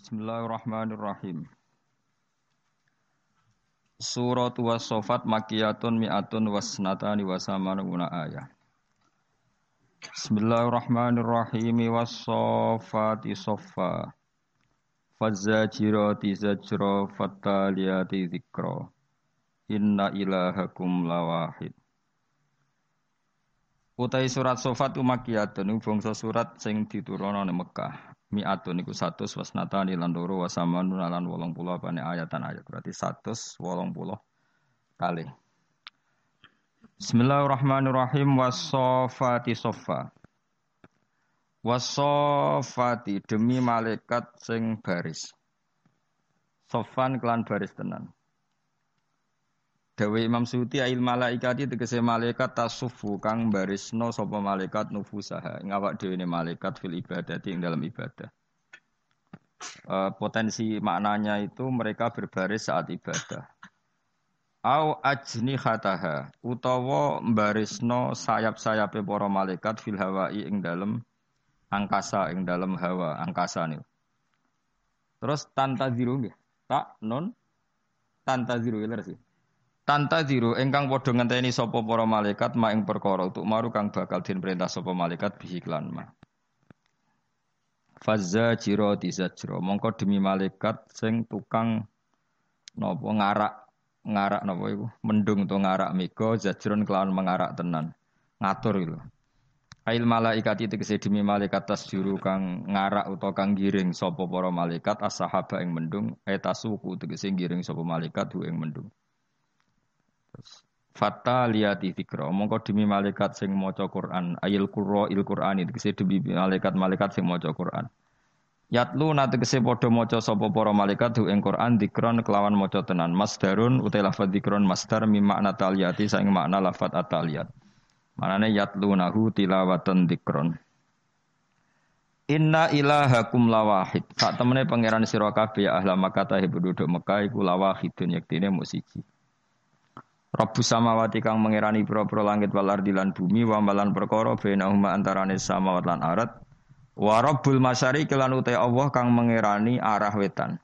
Bismillahirrahmanirrahim. Surat was-sofat makiyatun mi'atun wasnatani wasamanuna ayah. Bismillahirrahmanirrahim was-sofati soffa. Fazzajirati zajra fattaliyati zikra. Inna ilahakum lawahid. Utai surat sofat umakiyatun bangsa surat sing diturunkan di Mekah mi'atun iku 100 wasnatani lan loro wasamanun lan 80 apane ayatan ayat. Berarti 180 kali. Bismillahirrahmanirrahim. Wasofati sofa wasofati demi malaikat sing baris. Sofan kelan baris tenan Dawe Imam Suti ail malaikati tegese malaikat tasufu kang barisno sapa malaikat nufusaha ngawak dhewe malaikat fil ibadati ing dalam ibadah. E, potensi maknanya itu mereka berbaris saat ibadah. Au ajni khataha utawa barisno sayap-sayape para malaikat fil hawai ing dalam angkasa ing dalam hawa angkasa nih. Terus tanta ziru nggih. Tak non tanta ziru ya sih. Tanta diru engkang padha ngenteni sapa para malaikat ma ing perkara untuk maru kang bakal den perintah sapa malaikat bihi klan ma. Fazza jiro tizajro mongko demi malaikat sing tukang napa ngarak ngarak napa iku mendung to ngarak mega zajron kelawan mengarak tenan ngatur itu. Ail malaikat itu demi malaikat tas juru kang ngarak utawa kang giring sapa para malaikat as-sahaba ing mendung etasuku tegese giring sapa malaikat ing mendung. Fata liati fikro, mongko demi malaikat sing maca Quran, ayil qurra il Quran kese demi malaikat-malaikat sing maca Quran. Yatlu nate kese padha maca sapa para malaikat hu ing Quran dikron kelawan maca tenan. Masdarun utai lafat dikron masdar mi makna taliyati saing makna lafat ataliyat. Manane yatlu nahu tilawatan dikron. Inna ilahakum lawahid. Sak temene pangeran sira ya ahla Makkah ta penduduk Mekah iku lawahidun yektine musiji. Rabbus samawati kang mengerani pira-pira langit wal ardi lan bumi wa malan perkara bainahuma antarane samawat lan arat. Wa rabbul masyariqi lan uta Allah kang mengerani arah wetan.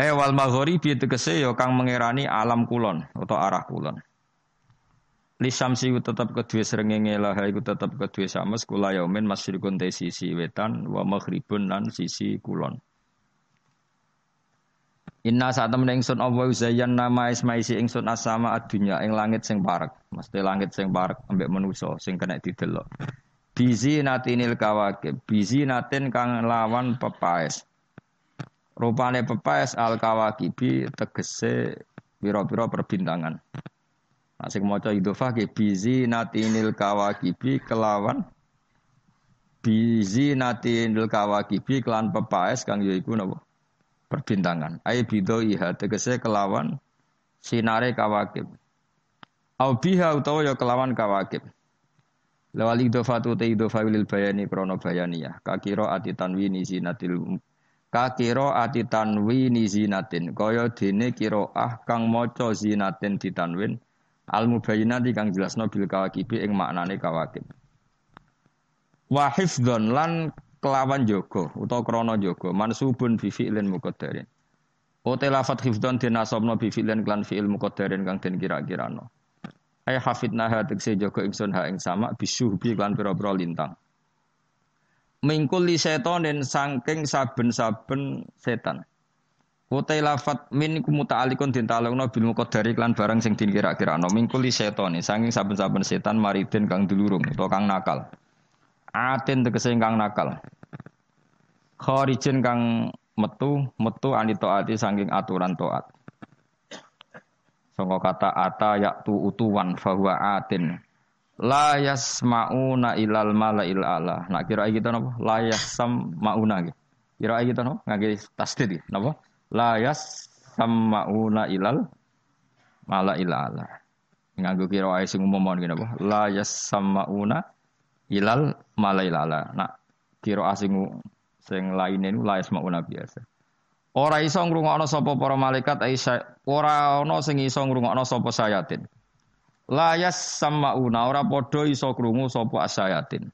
E wal maghribi tegese ya kang mengerani alam kulon atau arah kulon. Lisamsi tetap kedua serengenge lah iku tetap kedua sama kula yaumin masyriqun te sisi wetan wa maghribun lan sisi kulon Inna saat temen ingsun Allah zayyan nama ismaisi ingsun asama adunya ing langit sing parek. Mesti langit sing parek ambek manusa sing kena didelok. Bizi natinil kawakib. Bizi natin kang lawan pepaes. Rupane pepaes al kawakibi tegese pira-pira perbintangan. Nah, sing maca idhofah ke bizi natinil kawakibi kelawan bizi natinil kawakibi kelan pepaes kang yaiku napa? Perbintangan. Ai bido iha tegese kelawan sinare kawakib. Au biha utawa ya kelawan kawakib. Lawal idofatu te idofa lil bayani krono bayaniyah. Kakiro ati tanwini zinatil kakiro ati tanwini zinatin. Kaya dene ah kang maca zinatin ditanwin al mubayyinati kang jelasno bil kawakibi ing maknane kawakib. Wa lan kelawan jogo utawa krana jogo mansubun bi fi'lin muqaddarin. Ote lafat hifdzan dinasobno bi fi'lin klan fi'il muqaddarin kang den kira-kirano. Ai hafidna ha jogo ingsun ha ing sama bisuhbi klan pira-pira lintang. Mingkul li setonin sangking saben-saben setan. Ote lafat min kumuta'alikun dintalungno bil muqaddari klan barang sing dikira-kirano. Mingkul li setoni sangking saben-saben setan maridin kang dulurung utawa kang nakal. Atin tegese kang nakal. Kharijin kang metu metu anito ati saking aturan toat. Sangka kata ata yaktu utuwan fahuwa atin. La yasmauna ilal malail ala. Nak kira kita napa? La yasmauna gitu. Kira kita napa? Ngage tasdid gitu. Napa? La yasmauna ilal malail ala. Nganggo kira sing umum mon napa? La yasmauna ilal malail ala. Nak kira asing sing lainnya niku la yasmauna biasa. Ora iso ngrungokno sapa para malaikat Aisyah, ora ana sing iso ngrungokno sapa sayatin. La yasmauna ora padha iso krungu sapa asayatin.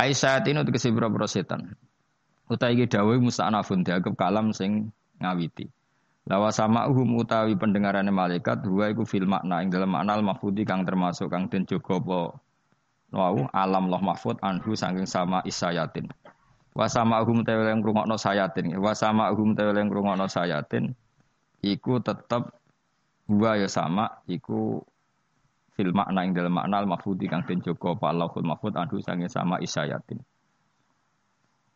Aisayatin itu kesibra bro setan. Utai iki dawuh musta'nafun dianggap kalam sing ngawiti. Lawa sama uhum utawi pendengarannya malaikat dua iku fil makna ing dalam makna al mahfudi kang termasuk kang den jaga wau alam loh mahfud anhu saking sama isayatin. Wa sama tewe yang ngrungokno sayatin. Wa sama tewe yang ngrungokno sayatin iku tetep dua ya sama iku fil makna ing dalam makna al mahfudi kang den jaga apa Allahul mahfud anhu saking sama isayatin.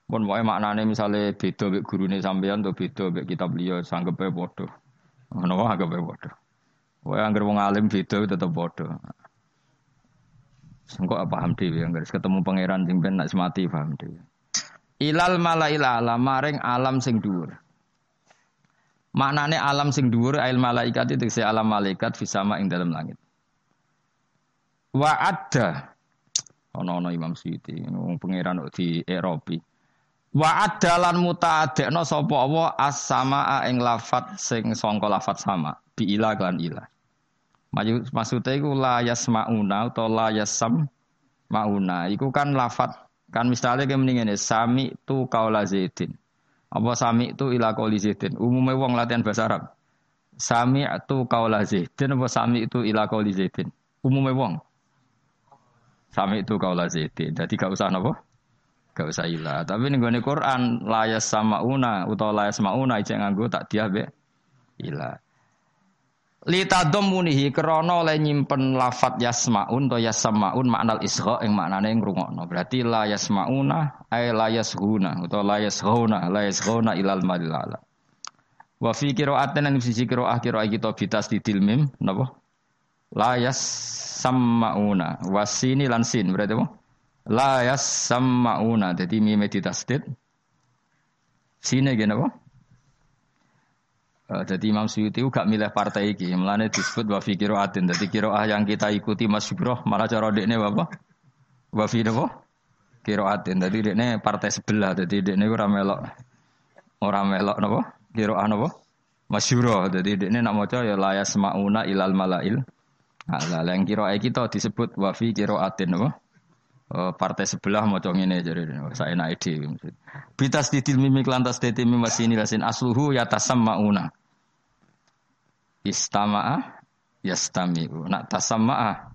Pun wae maknane misale beda mek gurune sampean to beda mek kitab liya sanggepe padha. Ngono wae anggepe padha. Wae anggere wong alim beda tetep padha. Engko paham dhewe anggere ketemu pangeran sing ben nak semati paham dhewe. Ilal malail alam maring alam sing dhuwur. Maknane alam sing dhuwur ail malaikat itu alam malaikat fisama ing dalam langit. Wa ada ono-ono Imam Suyuti, wong pangeran di Eropa. Wa adalan mutaadekno sapa Allah as-samaa ing lafat sing sangka lafat sama bi ila kan ila. Maksudnya iku la yasmauna atau la yasam mauna. Iku kan lafat kan misalnya kayak mendingan sami tu kaula zaidin. Apa sami tu ila kauli zaidin. Umumnya wong latihan bahasa Arab. Sami tu kaula zaidin apa sami itu ila kauli zaidin. Umumnya wong. Sami itu kaula zaidin. Jadi gak usah napa? Gak usah ilah. Tapi nih gue Quran layas sama una atau layas mauna ijek nganggo tak dia be ilah. Lita munihi krono le nyimpen lafat yasmaun to yasmaun maknal isra yang maknane ngrungokno. Berarti la yasmauna ay la yashuna atau la yashuna la yashuna ilal malilala. Wa fi qira'atin lan sisi qira'ah qira'ah kita bitas di mim napa? La yasmauna wasini lan sin berarti apa? La yasma'una. Jadi mime ditasdid. Sini gini apa? Uh, jadi Imam Suyuti gak milih partai iki, melane disebut wa fi. Jadi qiraah yang kita ikuti Mas Subroh malah cara dekne apa? Wa fi napa? Qiraatin. Jadi dekne partai sebelah. Jadi dekne ora melok ora melok napa? Qiraah napa? Masyuro. Jadi dekne nak maca ya la yasma'una ilal malail. Nah, yang qiraah kita disebut wa fi qiraatin napa? Oh, partai sebelah mau ini jadi saya naik di bitas di mimi kelantas di mimi masih ini lasin asluhu ya tasam mauna istamaah yastamiu. Nak tasam maah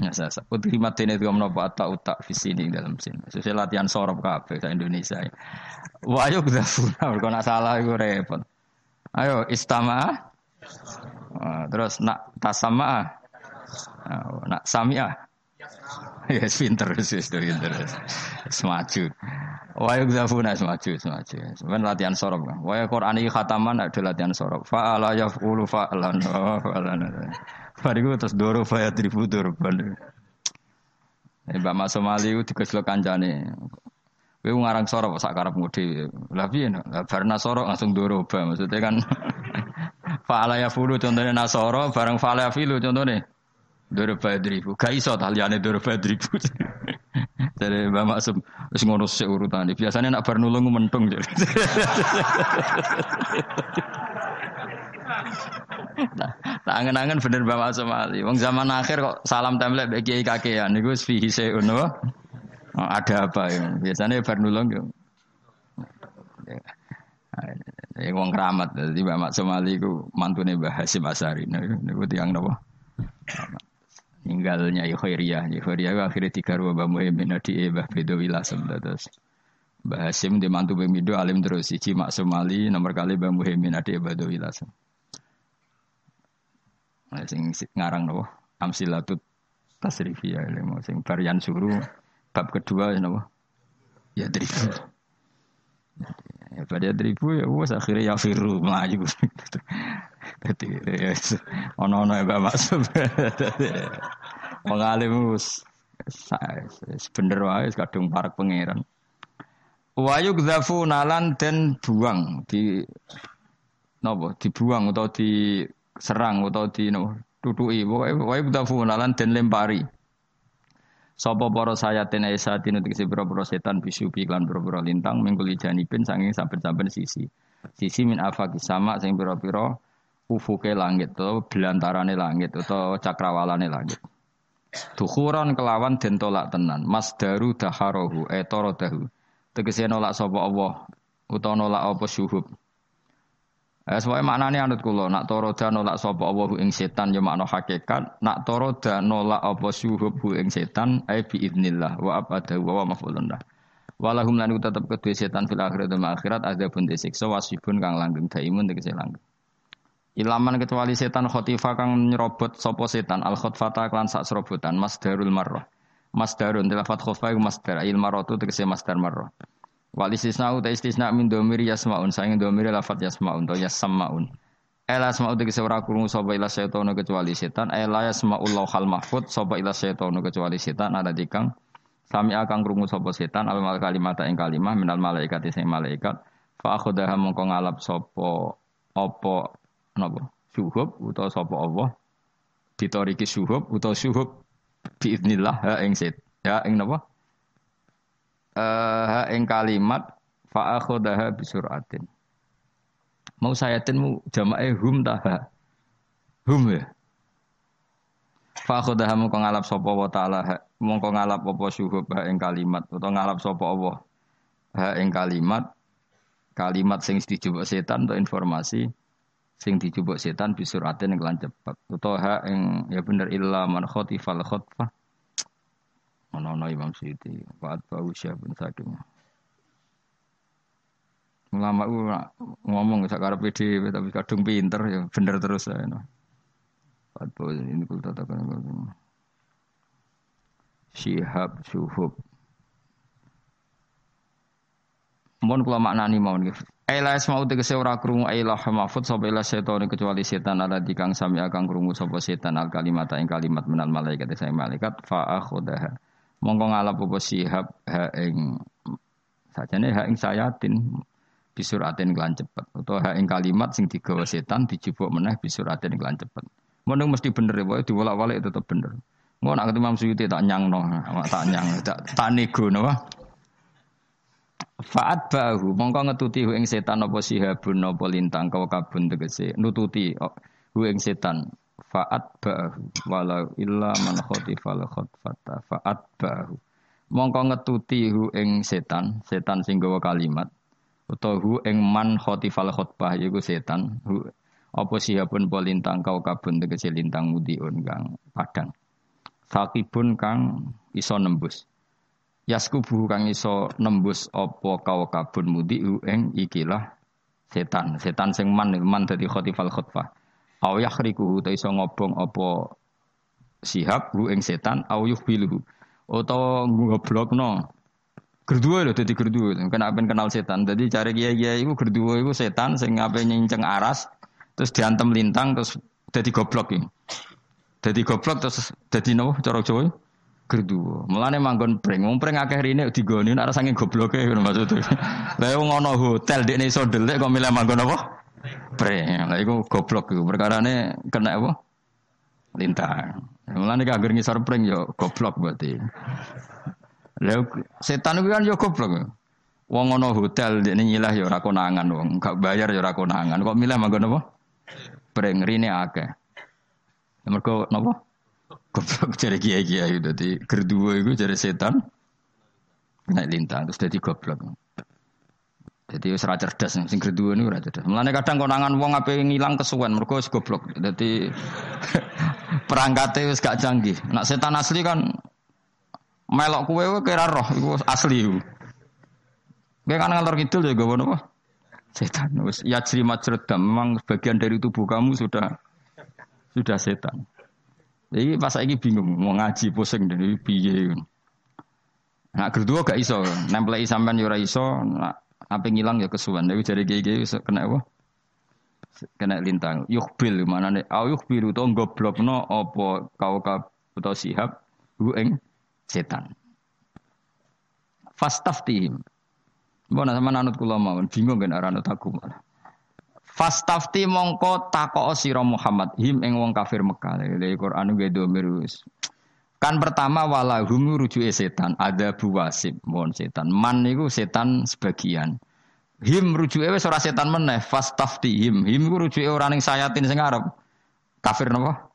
ya saya sebut lima ini itu ngomong apa? Atau utak visini dalam sini. Sesuai latihan sorop kafe ke Indonesia wah ayo kita punya kalau salah itu repot. Ayo istamaah terus nak tasamaah nak samiah ya pinter wis pinter semaju. Wa yakzafuna semaju semaju sebenarnya latihan sorok kan wa Quran iki khataman ada latihan sorok fa ala yafulu fa'lan fa'lan. Bariku terus doro fa yadribu durban Mbak Mas Somali itu dikeslo kancane. Kowe ngarang sorok sak karep ngudi. Lah piye Lah barna sorok langsung doro ba. Maksudnya kan fa'ala yafulu contohnya nasoro bareng fa'ala yafilu contohnya Doro Badribu. Gak iso taliyane Doro Badribu. Dari Mbak Maksum ngono sik urutane. Biasanya nak bar nulung mentung. nah, angen-angen bener Mbak Maksum Ali. Wong zaman akhir kok salam template mbek kiai kakean niku wis fihi seun oh, ada apa ya? Biasanya bar nulung yo. Ya, wong keramat, jadi Mbak Maksum Ali ku mantune Mbah Hasim Asari. Niku tiang napa? Ninggalnya Khairiyah. Khairiyah akhirnya tiga ruang Mbah Muhyiddin adi Mbah Bedo Wilasem terus. Mbah Hasim di mantu Bemido alim terus siji Maksum nomor kali Mbah Muhyiddin adi Bedo Wilasem. Nah, sing ngarang nopo Amsilatut Tasrifiyah ilmu sing varian suruh bab kedua ya nopo ya dribu. Ya pada dribu ya wes akhirnya ya firu melaju. ya, ono-ono ya Mbak Maksum. Mengalim bener wae kadung parak pangeran. Wayu gzafu nalan dan buang di nopo dibuang atau diserang atau di no tutuki wayu gzafu nalan dan lempari. Sopo poro saya tena esa tinu tegesi boro setan bisu piklan boro lintang mengguli janipin sanging saben-saben sisi. Sisi min afaki sama sing biro-biro ufuke langit atau belantarane langit atau cakrawalane langit. Dukuran kelawan den tolak tenan. Mas daru daharohu etoro dahu. tegese nolak sapa Allah utawa nolak apa syuhub. Eh semuanya maknanya anut kula, nak toroda nolak sapa Allah ing setan ya makna hakikat, nak toroda nolak apa syuhub ing setan ai bi idznillah wa abada wa maf'ulun lah. Walahum lan tetep kedue setan fil akhirat dan akhirat ada pun disiksa wasibun kang langgeng daimun tegese langgeng. Ilaman kecuali setan khotifa kang nyerobot sapa setan al khotfata klan sak serobotan masdarul marrah. Masdarun tilafat khofa iku masdar il marratu tegese masdar marrah. Wal istisna uta istisna min domir yasmaun saing domir lafat yasmaun to yasmaun. Ela asma'u tegese ora krungu sapa ila setan kecuali setan. Ela yasma'ullahu hal mahfud sapa ila setan kecuali setan ada dikang sami akan krungu sapa setan al mal kalimat ing kalimah minal malaikat sing malaikat fa akhodaha mongko ngalap sapa apa napa? Syuhub utawa sapa Allah? Ditoriki syuhub utawa syuhub biidnillah ha ing set ya ing napa? Uh, ing kalimat fa akhodaha bisuratin. Mau saya mu jamae hum taha. Hum ya. Fa akhodaha mongko ngalap sapa wa taala mongko ngalap apa syuhub ha ing kalimat utawa ngalap sapa Allah ha ing kalimat. Kalimat sing dijupuk setan atau informasi sing dijupuk setan bisuratin yang cepat utawa ha ing ya bener illa man khotifal khotfah Ono Imam Siti, Bau pun saking. Ulama itu ngomong sekarang PD tapi kadung pinter ya bener terus. No. Pak Bau ini kulo tatakan Syihab Syuhub. Mohon kula maknani nggih. Aila mau tegese ora krungu aila mahfud sapa ila setan kecuali setan ala dikang sami akan krungu sapa setan al kalimat ing kalimat menal malaikat saya malaikat fa akhudaha mongko ngalap apa sihab ha ing sajane ha ing sayatin bisuratin kelan cepet. Utawa ha ing kalimat sing digawa setan dijupuk meneh bisuratin kelan cepet. Mun mesti bener ya pokoke diwolak-walik tetep bener. Ngono nak Imam Suyuti tak nyangno tak nyang tak, tak nego napa Fa'at bahu mongko ngetuti ing setan apa sihabun apa lintang kau kabun tegese. Nututi hu ing setan. Fa'at ba'hu walau illa man khotifal khotfata. Fa'at ba'hu mongko ngetuti hu ing setan setan sing gawa kalimat utawa hu ing man khotifal khotbah yaiku setan hu apa siapun polintang kau kabun tegese lintang mudiun kang padang. Sakibun kang iso nembus yaskubu kang iso nembus apa kau kabun mudi ing ikilah setan setan sing man man dadi khotifal khotbah Au yakhriku ta iso ngobong apa sihab hu ing setan au yuhbiluhu utawa ngoblokno Gerduwe lho dadi gerduwe. Kena ben kenal setan. Dadi cari kiai-kiai iku gerduwe iku setan sing ape nyinceng aras terus diantem lintang terus dadi goblok iki. Dadi goblok terus dadi nopo cara Jawa? Gerduwe. Mulane manggon pring. Wong pring akeh rene digoni nek saking gobloke ngono maksudnya. Lah ngono hotel dekne iso ndelik kok milih manggon apa? Pre, lah iku goblok iku. Perkarane kena apa? Lintang. Mulane kagir ngisor pring yo goblok berarti. Lah setan iku kan yo goblok. Wong ngono hotel dekne nyilah yo ora wong, gak bayar yo ora. Kok milih manggon apa? Pring rine akeh. Mergo napa? Goblok jare kiai-kiai dadi gerduwe iku jare setan. Naik lintang terus dadi goblok. Jadi wis cerdas sing kedua niku ora cerdas. Mulane kadang konangan wong ape ngilang kesuwen mergo wis goblok. Dadi perangkate wis gak canggih. Nak setan asli kan melok kuwe kira roh iku asli iku. Kowe kan ngalor kidul ya gowo napa? Setan ya cerima cerdas memang bagian dari tubuh kamu sudah sudah setan. Jadi pas lagi bingung mau ngaji pusing dari piye. Nah, kedua gak iso, nempelai sampean yo ora iso, nah, apa ngilang ya kesuwan. Jari gigi kena apa? Kena lintang. Yukhbil mana nih? Au yukhbil itu goblok no opo kau kau atau sihab hu eng setan. Fastaftihim. Mbona sama nanut kula mawon bingung kan arah aku malah. Fastafti mongko tako sira Muhammad him eng wong kafir Mekah. Dari Quran gue domir Kan pertama walahum rujuk setan, ada buwasib, mohon setan. Man itu setan sebagian. Him rujuk wis ora setan meneh, fastafti him. Him iku rujuke ora ning sayatin sing Arab. Kafir napa?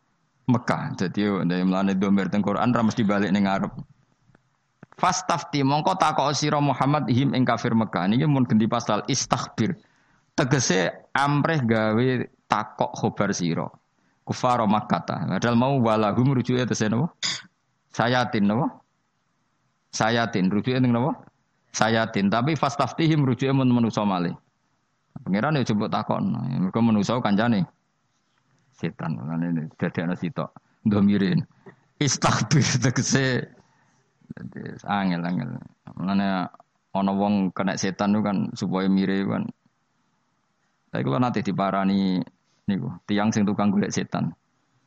Mekah. Jadi dari melane domir teng Quran ra mesti balik ning Arab. Fastafti mongko takok sira Muhammad him ing kafir Mekah niki mun ganti pasal istaghfir. Tegese amreh gawe takok khobar sira. Kufar Makkah. Padahal mau walahum rujuke tese napa? Sayatin napa? Sayatin rujuke ning napa? Sayatin tapi fastaftihim rujuke mun manusa malih. Pangeran ya coba takon. Mereka manusa kancane setan. Ngene dadekno sitok. Ndomirin. Istaghfir tegese angel angel. Mana ana wong kena setan itu kan supaya mirip kan. Tapi kalau nanti diparani niku tiang sing tukang golek setan.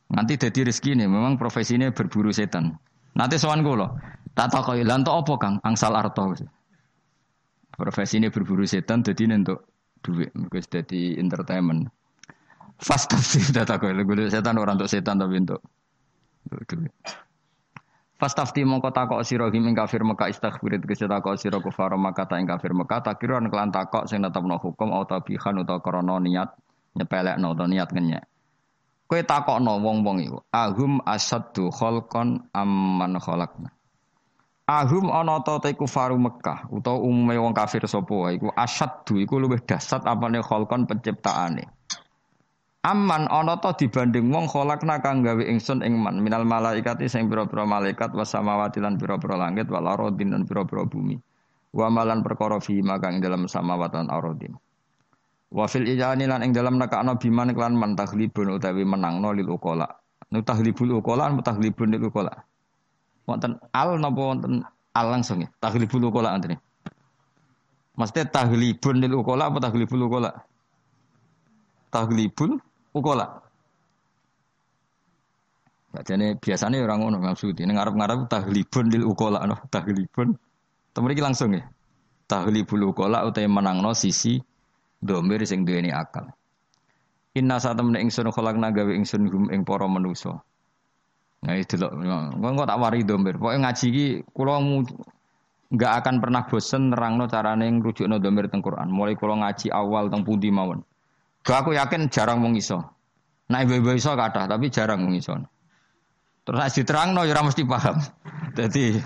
Nanti jadi rezeki nih, memang profesinya berburu setan. Nanti soan kula, tak tahu lan lanto apa Kang? Angsal arto. Profesi ini berburu setan jadi untuk duit, mungkin jadi entertainment. Fast sih tak tahu golek setan orang untuk setan tapi untuk duit. Fastafti mongko takok sira ing kafir Mekah istaghfir tegese takok sira kufar Mekah ta ing kafir Mekah takiran kelan takok sing netepno hukum atau tabihan utawa krana niat nyepelekno utawa niat ngenyek. Kowe takokno wong-wong iku, ahum asaddu khalqan amman khalaqna. Ahum ana ta te kufaru Mekah utawa umume wong kafir sapa iku asaddu iku luwih dasar apane khalqan penciptaane. Aman ana ta dibanding wong kholakna kang gawe ingsun ing man minal malaikati sing pira-pira malaikat wasamawati lan pira-pira langit wal aradin lan pira-pira bumi. Wa malan perkara fi magang ing dalam samawat lan aradin. Wa fil ijani lan ing dalam nekakno biman klan man utawi menangno lil ukola. Nu taglibul ukola taglibun lil ukola. Wonten al napa wonten al langsung ya? Taglibul ukola antene. Maksudnya taglibun lil ukola apa taglibul ukola? Taglibul ukola. Jadi biasanya orang ngono maksudnya ini ngarep-ngarep tahlibun lil ukola no tahlibun. Temen iki langsung ya. Tahlibul ukola utai menangno sisi domir sing duweni akal. Inna saat temen ingsun kholakna gawe ingsun hum ing para manusa. Nah itu loh, nggak tak wari domir. Pokoknya ngaji ki, kulo nggak akan pernah bosen nerangno carane ngrujukno domir teng Quran. Mulai kulo ngaji awal teng pundi mawon. Gak aku yakin jarang wong iso. Nah ibu-ibu iso kata, tapi jarang iso. Terus nek diterangno ya ora mesti paham. Jadi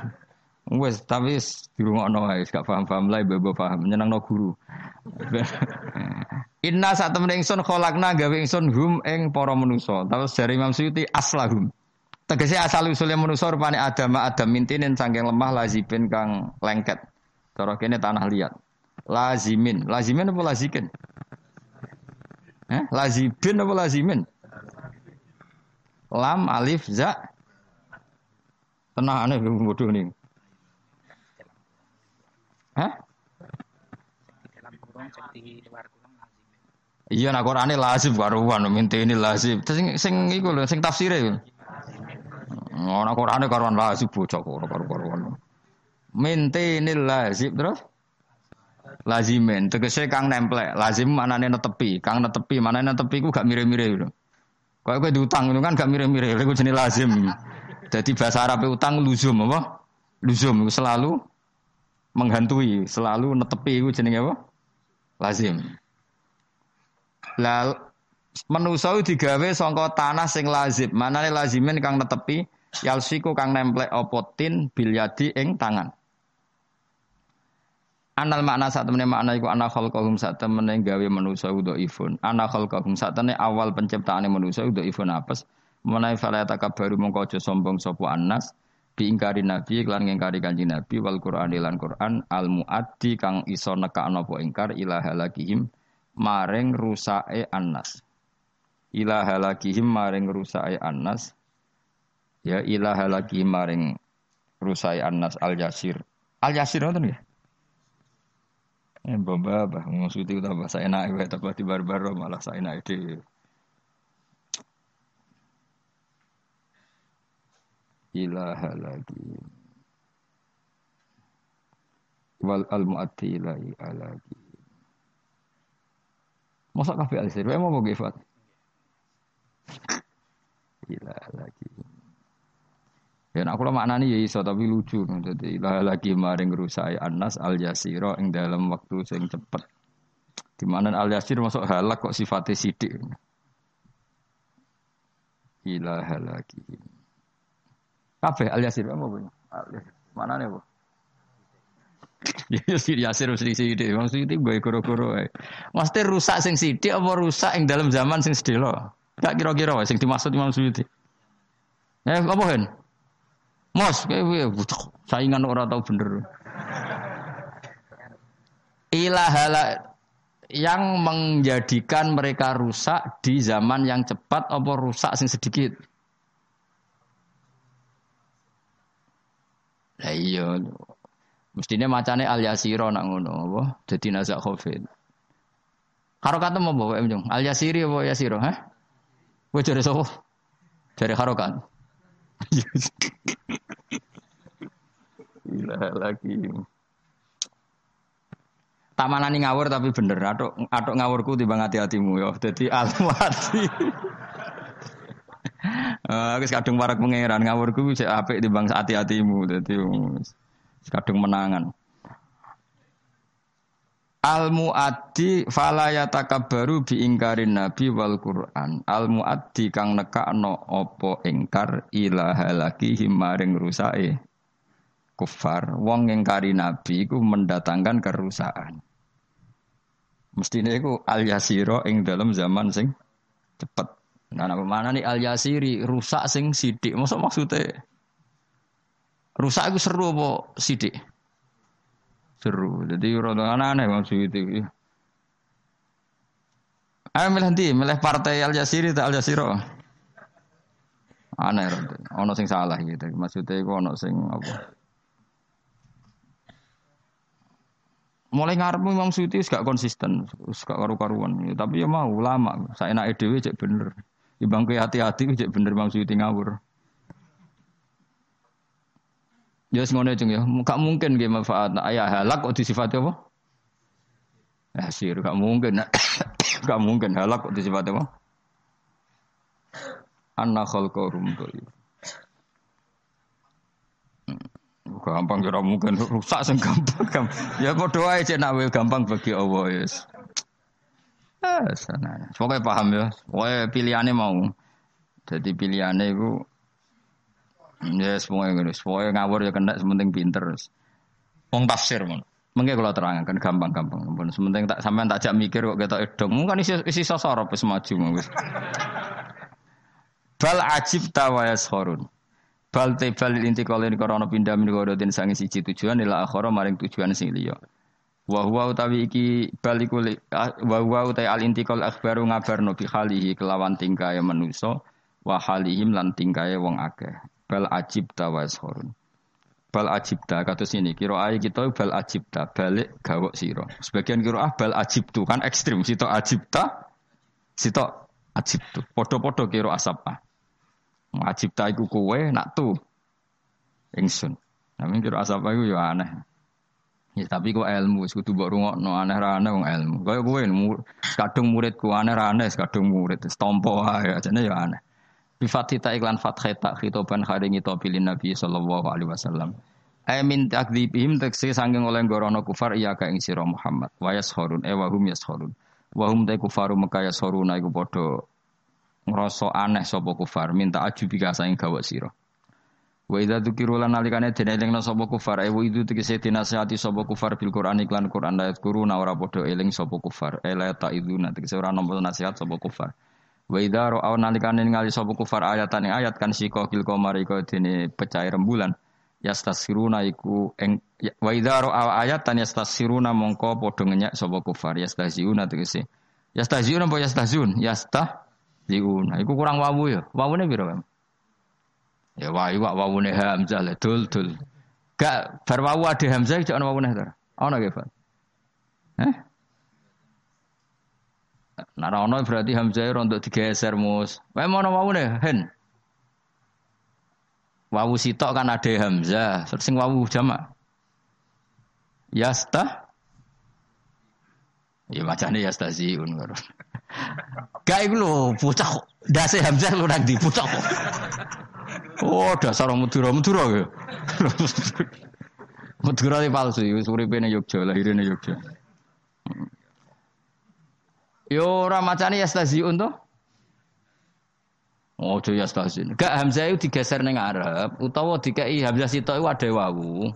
wes tapi dirungokno wae gak paham-paham lah ibu-ibu paham, nyenengno guru. Inna saat temen ingsun kholakna gawe ingsun hum ing para manusa. Terus dari Imam Suyuti aslahum. Tegese asal usulnya manusa rupane Adam Adam mintinin saking lemah lazibin kang lengket. Cara kene tanah liat. Lazimin, lazimin apa lazikin? Eh? Lazibin apa lazimin? Lam, alif, za. Tenang aneh bodoh nih. Hah? Iya nak Qur'ane lazim karuan minta ini lazim. Sing sing iku lho sing tafsire. Ora Qur'ane karuan lazim bocah kok karu-karuan. Minta ini lazim terus lazimin tegese kang nemplek. Lazim manane netepi. Kang netepi manane netepi ku gak mire-mire lho. Kok kowe diutang itu kan gak mire-mire lha ku jenenge lazim. Jadi bahasa Arab utang luzum apa? Luzum selalu menghantui selalu netepi ku jenenge apa? Lazim. Lah manusa digawe sangka tanah sing lazim. Manane lazimin kang netepi yalsiku kang nemplek opotin bilyadi ing tangan Anal makna saat temen makna iku ana khalqahum saat temen gawe manusa udo ifun. Ana khalqahum saat temen awal penciptaane manusa udo ifun apes. Menai fala baru mongko aja sombong sapa annas diingkari nabi lan ngingkari kanjeng nabi wal Qur'an lan Qur'an al muaddi kang iso nekakno apa ingkar ila halakihim maring rusake annas. Ila halakihim maring rusake annas. Ya ila halakihim maring rusake annas al yasir. Al yasir ngoten ya? Eh bamba bah ngusut tambah saya enak wae tambah di barbar malah saya enak di ilaha lagi wal al muati ilahi alagi Masa kafe alisir, mau mau gifat? Ilaha lagi. Ya nak kula maknani ya iso tapi lucu. Dadi lagi maring rusai Anas al Yasira ing dalam waktu sing cepet. Di mana al Yasir masuk halak kok sifatnya sidik. Ilah lagi. Kabeh al Yasir apa punya? Mana nih bu? Ya sih Yasir mesti sithik. Wong sithik gue koro-koro. Mesti rusak sing sithik apa rusak ing dalam zaman sing sedelo? Gak kira-kira wae sing dimaksud Imam Suyuti. Eh apa hen? Mos, kayak saingan orang tahu bener. Ilahala yang menjadikan mereka rusak di zaman yang cepat apa rusak sing sedikit. Lah iya. Mestine macane al yasiro nak ngono apa? Dadi nazak khofid. Harokat mau bawa emjong. Al yasiri apa yasiro? Kowe jare sapa? Jare harokat. Gila lagi. Tamanani ngawur tapi bener. Atok atok ngawurku timbang hati-hatimu ya. Dadi almati. Aku kadung parak pangeran ngawurku sik apik timbang hati-hatimu. Dadi kadung menangan. Al muaddi fala yatakabbaru bi ingkarin nabi wal Qur'an. Al muaddi kang nekakno apa ingkar ilaha lagi himaring rusake kufar. Wong ingkari nabi iku mendatangkan kerusakan. Mestine iku al yasiro ing dalam zaman sing cepet. Nah, apa mana nih al yasiri rusak sing sidik. Maksud maksudnya rusak iku seru apa sidik? Seru. Jadi rada aneh maksud itu. Ayo milih nanti, milih partai Al Jasiri tak Al Jasiro. Aneh. Ono sing salah gitu. Maksudnya itu ono sing apa? Mulai ngarep Imam Suyuti gak konsisten, gak karu-karuan. Ya, tapi ya mau lama. Saya enak edw cek bener. Ibang hati-hati cek bener Imam Suyuti ngawur. Ya ngono cung ya. Gak mungkin ge manfaat ayah halak kok disifati apa? Ya sir, gak mungkin. gak mungkin halak kok disifati apa? Anna khalqarum tuh. Gampang kira mungkin rusak sing gampang. Ya padha ae cek nak gampang bagi Allah ya. Yes. Ah, sana. Pokoknya paham ya. Pokoknya pilihannya mau. Jadi pilihannya itu Ya semuanya ngono, semuanya ngawur ya kena sementing pinter. Wong tafsir mon. Mengke kalau terangkan gampang-gampang. Pun sementing tak sampean tak jak mikir kok ketok edong. Mungkin isi isi sosor wis maju. Bal ajib tawayas khorun. Bal tebal intiqalin karena pindah min qadatin sangi siji tujuan ila akhara maring tujuan sing liya. Wa huwa utawi iki baliku wa huwa utawi al intiqal akhbaru ngabarno bi khalihi kelawan tingkae manusa wa halihim lan tingkae wong akeh bal ajibta washorun. Bal ajibta kata sini kira ayi kita bal ajibta balik gawok siro. Sebagian kira ah bal ajibtu kan ekstrim. Sito ajibta, sito ajibtu. Podo-podo kira asapa. Ajibta iku kowe nak tu ingsun. Namun kira asapa iku ya aneh. Ya tapi kok ilmu kudu mbok rungokno aneh ra aneh wong ilmu. Kaya kowe kadung muridku aneh ra aneh kadung murid. Stompo ae ajane ya aneh. Bifatita iklan fatheta khitoban haringi tobilin Nabi sallallahu alaihi wasallam. Ay min takdzibihim tekse sanging oleh gorono kufar iya ka ing Muhammad. Wa yashurun e wa hum yashurun. Wa hum ta kufaru maka yashurun iku padha ngrasa aneh sapa kufar minta ajubi ka saing gawa sira. Wa idza dzukiru lan nalikane denelingna sapa kufar e itu tegese dinasihati sapa kufar bil Quran iklan Quran ayat kuruna ora padha eling sapa kufar. Ela ta iduna tegese ora nampa nasihat sapa kufar. Wa idza ra'aw nalikane ningali sapa kufar ayatan ayat kan sika kil qamar iku dene rembulan yastasiruna iku eng wa idza ra'aw ayatan yastasiruna mongko padha ngenyek sapa kufar yastahziuna tegese yastahziuna apa yastahzun yastahziuna iku kurang wawu ya wawune piro kan ya wa iwa wawune hamzah le dul dul gak bar wawu ade hamzah jek ana wawune ta ana ge Pak Eh Nah, ono berarti Hamzah rontok digeser mus. Wae mau wawu nih, hen. Wawu sitok kan ada Hamzah, terus sing wawu jamak. Yasta. Ya macane yastaziun karo. Gak iku lho, bocah dase Hamzah lu nang di. Oh, dasar orang Madura, Madura ya. Madura ini palsu, uripe ning Yogyakarta, lahirnya ning Yogyakarta. Yo ora macane yastaziun to. Oh, ya yastazin. Gak Hamzah itu digeser ning Arab utawa dikai Hamzah sitok iku ada wawu.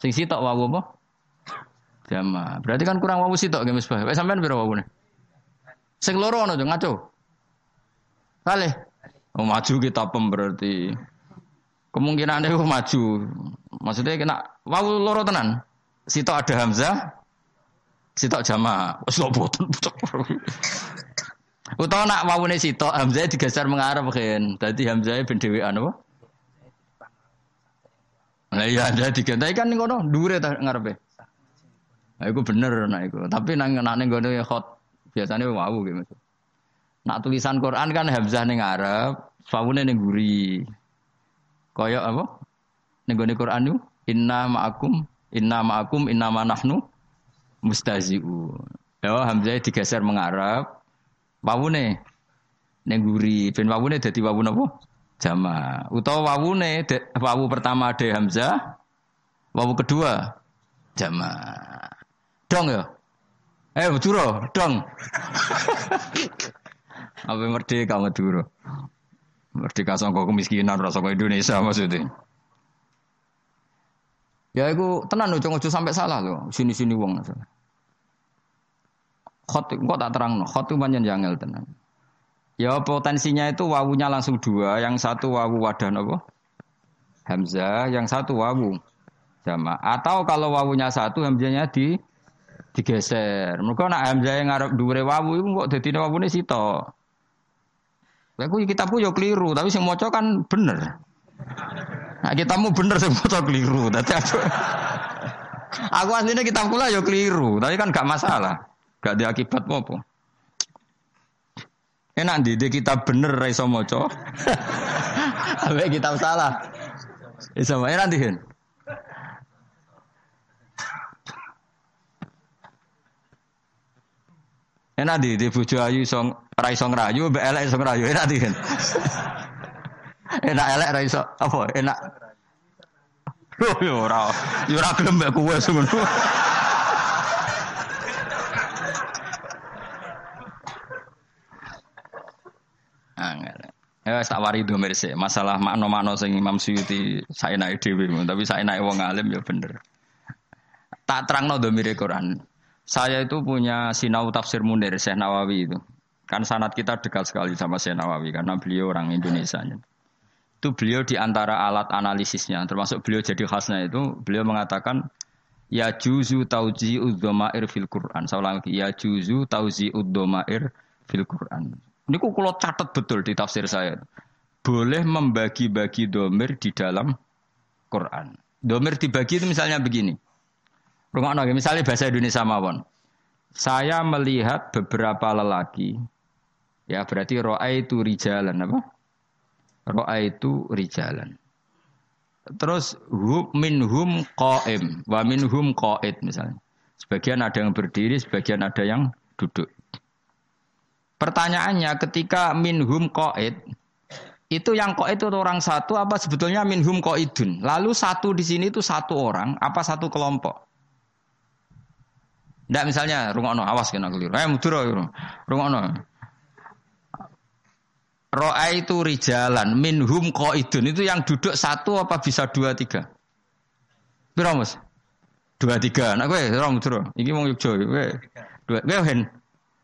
Sing sitok wawu apa? Jama. Berarti kan kurang wawu sitok nggih Misbah. Wis sampean wawune? Sing loro ono ngaco. Kali. Oh maju kita pem berarti. Kemungkinan itu maju. Maksudnya kena wawu loro tenan. Sitok ada Hamzah, sitok jama. Wis boten. Utawa nak wawune sitok Hamzah digeser mengarep kan. Dadi Hamzah ben dhewean apa? Nah iya ada tiga. Tapi kan ngono dure ta ngarepe. Nah, itu bener nah itu. Tapi nang ngono ya hot biasanya wow gitu. Nak tulisan Quran kan hamzah ning ngarep, wawune ning guri. Kaya apa? Ning gone Quran itu inna ma'akum inna ma'akum inna ma nahnu mustazi'u. Ya hamzah digeser mengarep. Wawune ning guri. Ben wawune dadi wawu napa? jama. Utawa wawune wawu pertama ada hamzah, wawu kedua jama. Dong ya. Eh Madura, dong. Apa merdeka Madura? Merdeka sangka kemiskinan rasa Indonesia maksudnya. Ya aku tenan ojo ojo sampai salah loh. Sini-sini wong maksudnya. Khot kok tak terang no. Khot itu panjang jangel tenan. Ya potensinya itu wawunya langsung dua, yang satu wawu wadah apa? Hamzah, yang satu wawu sama. Atau kalau wawunya satu, hamzahnya di digeser. Mereka nak hamzah yang ngarep dua wawu itu kok dadi wawune sito. Aku kitabku yo keliru, tapi sing maca kan bener. Nah, kitabmu bener sing maca keliru. Dadi aku Aku aslinya kitabku lah yo keliru, tapi kan gak masalah. Gak ada akibat apa-apa. Enak di kita bener ra iso maca. Kitab salah. Iso wae nanti Enak di di bojo ayu iso ra iso ngrayu, mbek elek iso ngrayu. Enak di kan. Enak elek ra iso apa? Enak. Yo ora, yo ora gelem mbek kowe semono. Ya tak wari domir sih. Masalah makno-makno sing Imam Suyuti saya naik dewi, tapi saya naik wong alim ya bener. Tak terang no domir Quran. Saya itu punya sinau tafsir Munir Syekh Nawawi itu. Kan sanat kita dekat sekali sama Syekh Nawawi karena beliau orang Indonesia. Itu beliau di antara alat analisisnya, termasuk beliau jadi khasnya itu, beliau mengatakan ya juzu tauji udzomair fil Quran. Saya ulang ya juzu tauji udzomair fil Quran. Ini kok kalau catat betul di tafsir saya. Boleh membagi-bagi domir di dalam Quran. Domir dibagi itu misalnya begini. Rumah nongki, misalnya bahasa Indonesia mawon. Saya melihat beberapa lelaki. Ya berarti roa itu rijalan apa? Roa itu rijalan. Terus hum minhum qaim wa minhum qaid misalnya. Sebagian ada yang berdiri, sebagian ada yang duduk. Pertanyaannya ketika minhum koid itu yang koid itu orang satu apa sebetulnya minhum koidun? Lalu satu di sini itu satu orang apa satu kelompok? Tidak misalnya no awas kena keliru. Eh mudur no. Roa itu rijalan minhum koidun itu yang duduk satu apa bisa dua tiga? Berapa mas? Dua tiga. Nah gue orang mudur. Ini mau yuk Gue dua. Gue hen.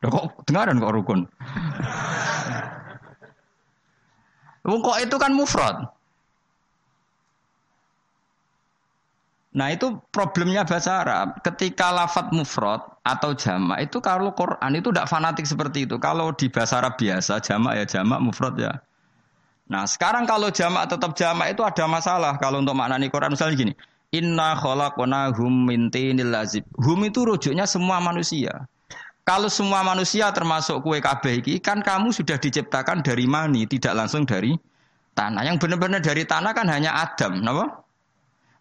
Loh, kok dengaran kok rukun? Wong kok itu kan mufrad. Nah itu problemnya bahasa Arab. Ketika lafat mufrad atau jamak itu kalau Quran itu tidak fanatik seperti itu. Kalau di bahasa Arab biasa jamak ya jamak, mufrad ya. Nah sekarang kalau jamak tetap jamak itu ada masalah. Kalau untuk maknani Quran misalnya gini. Inna khalaqnahum min tinil lazib. Hum itu rujuknya semua manusia. Kalau semua manusia termasuk kue kabeh iki kan kamu sudah diciptakan dari mani, tidak langsung dari tanah. Yang benar-benar dari tanah kan hanya Adam, napa?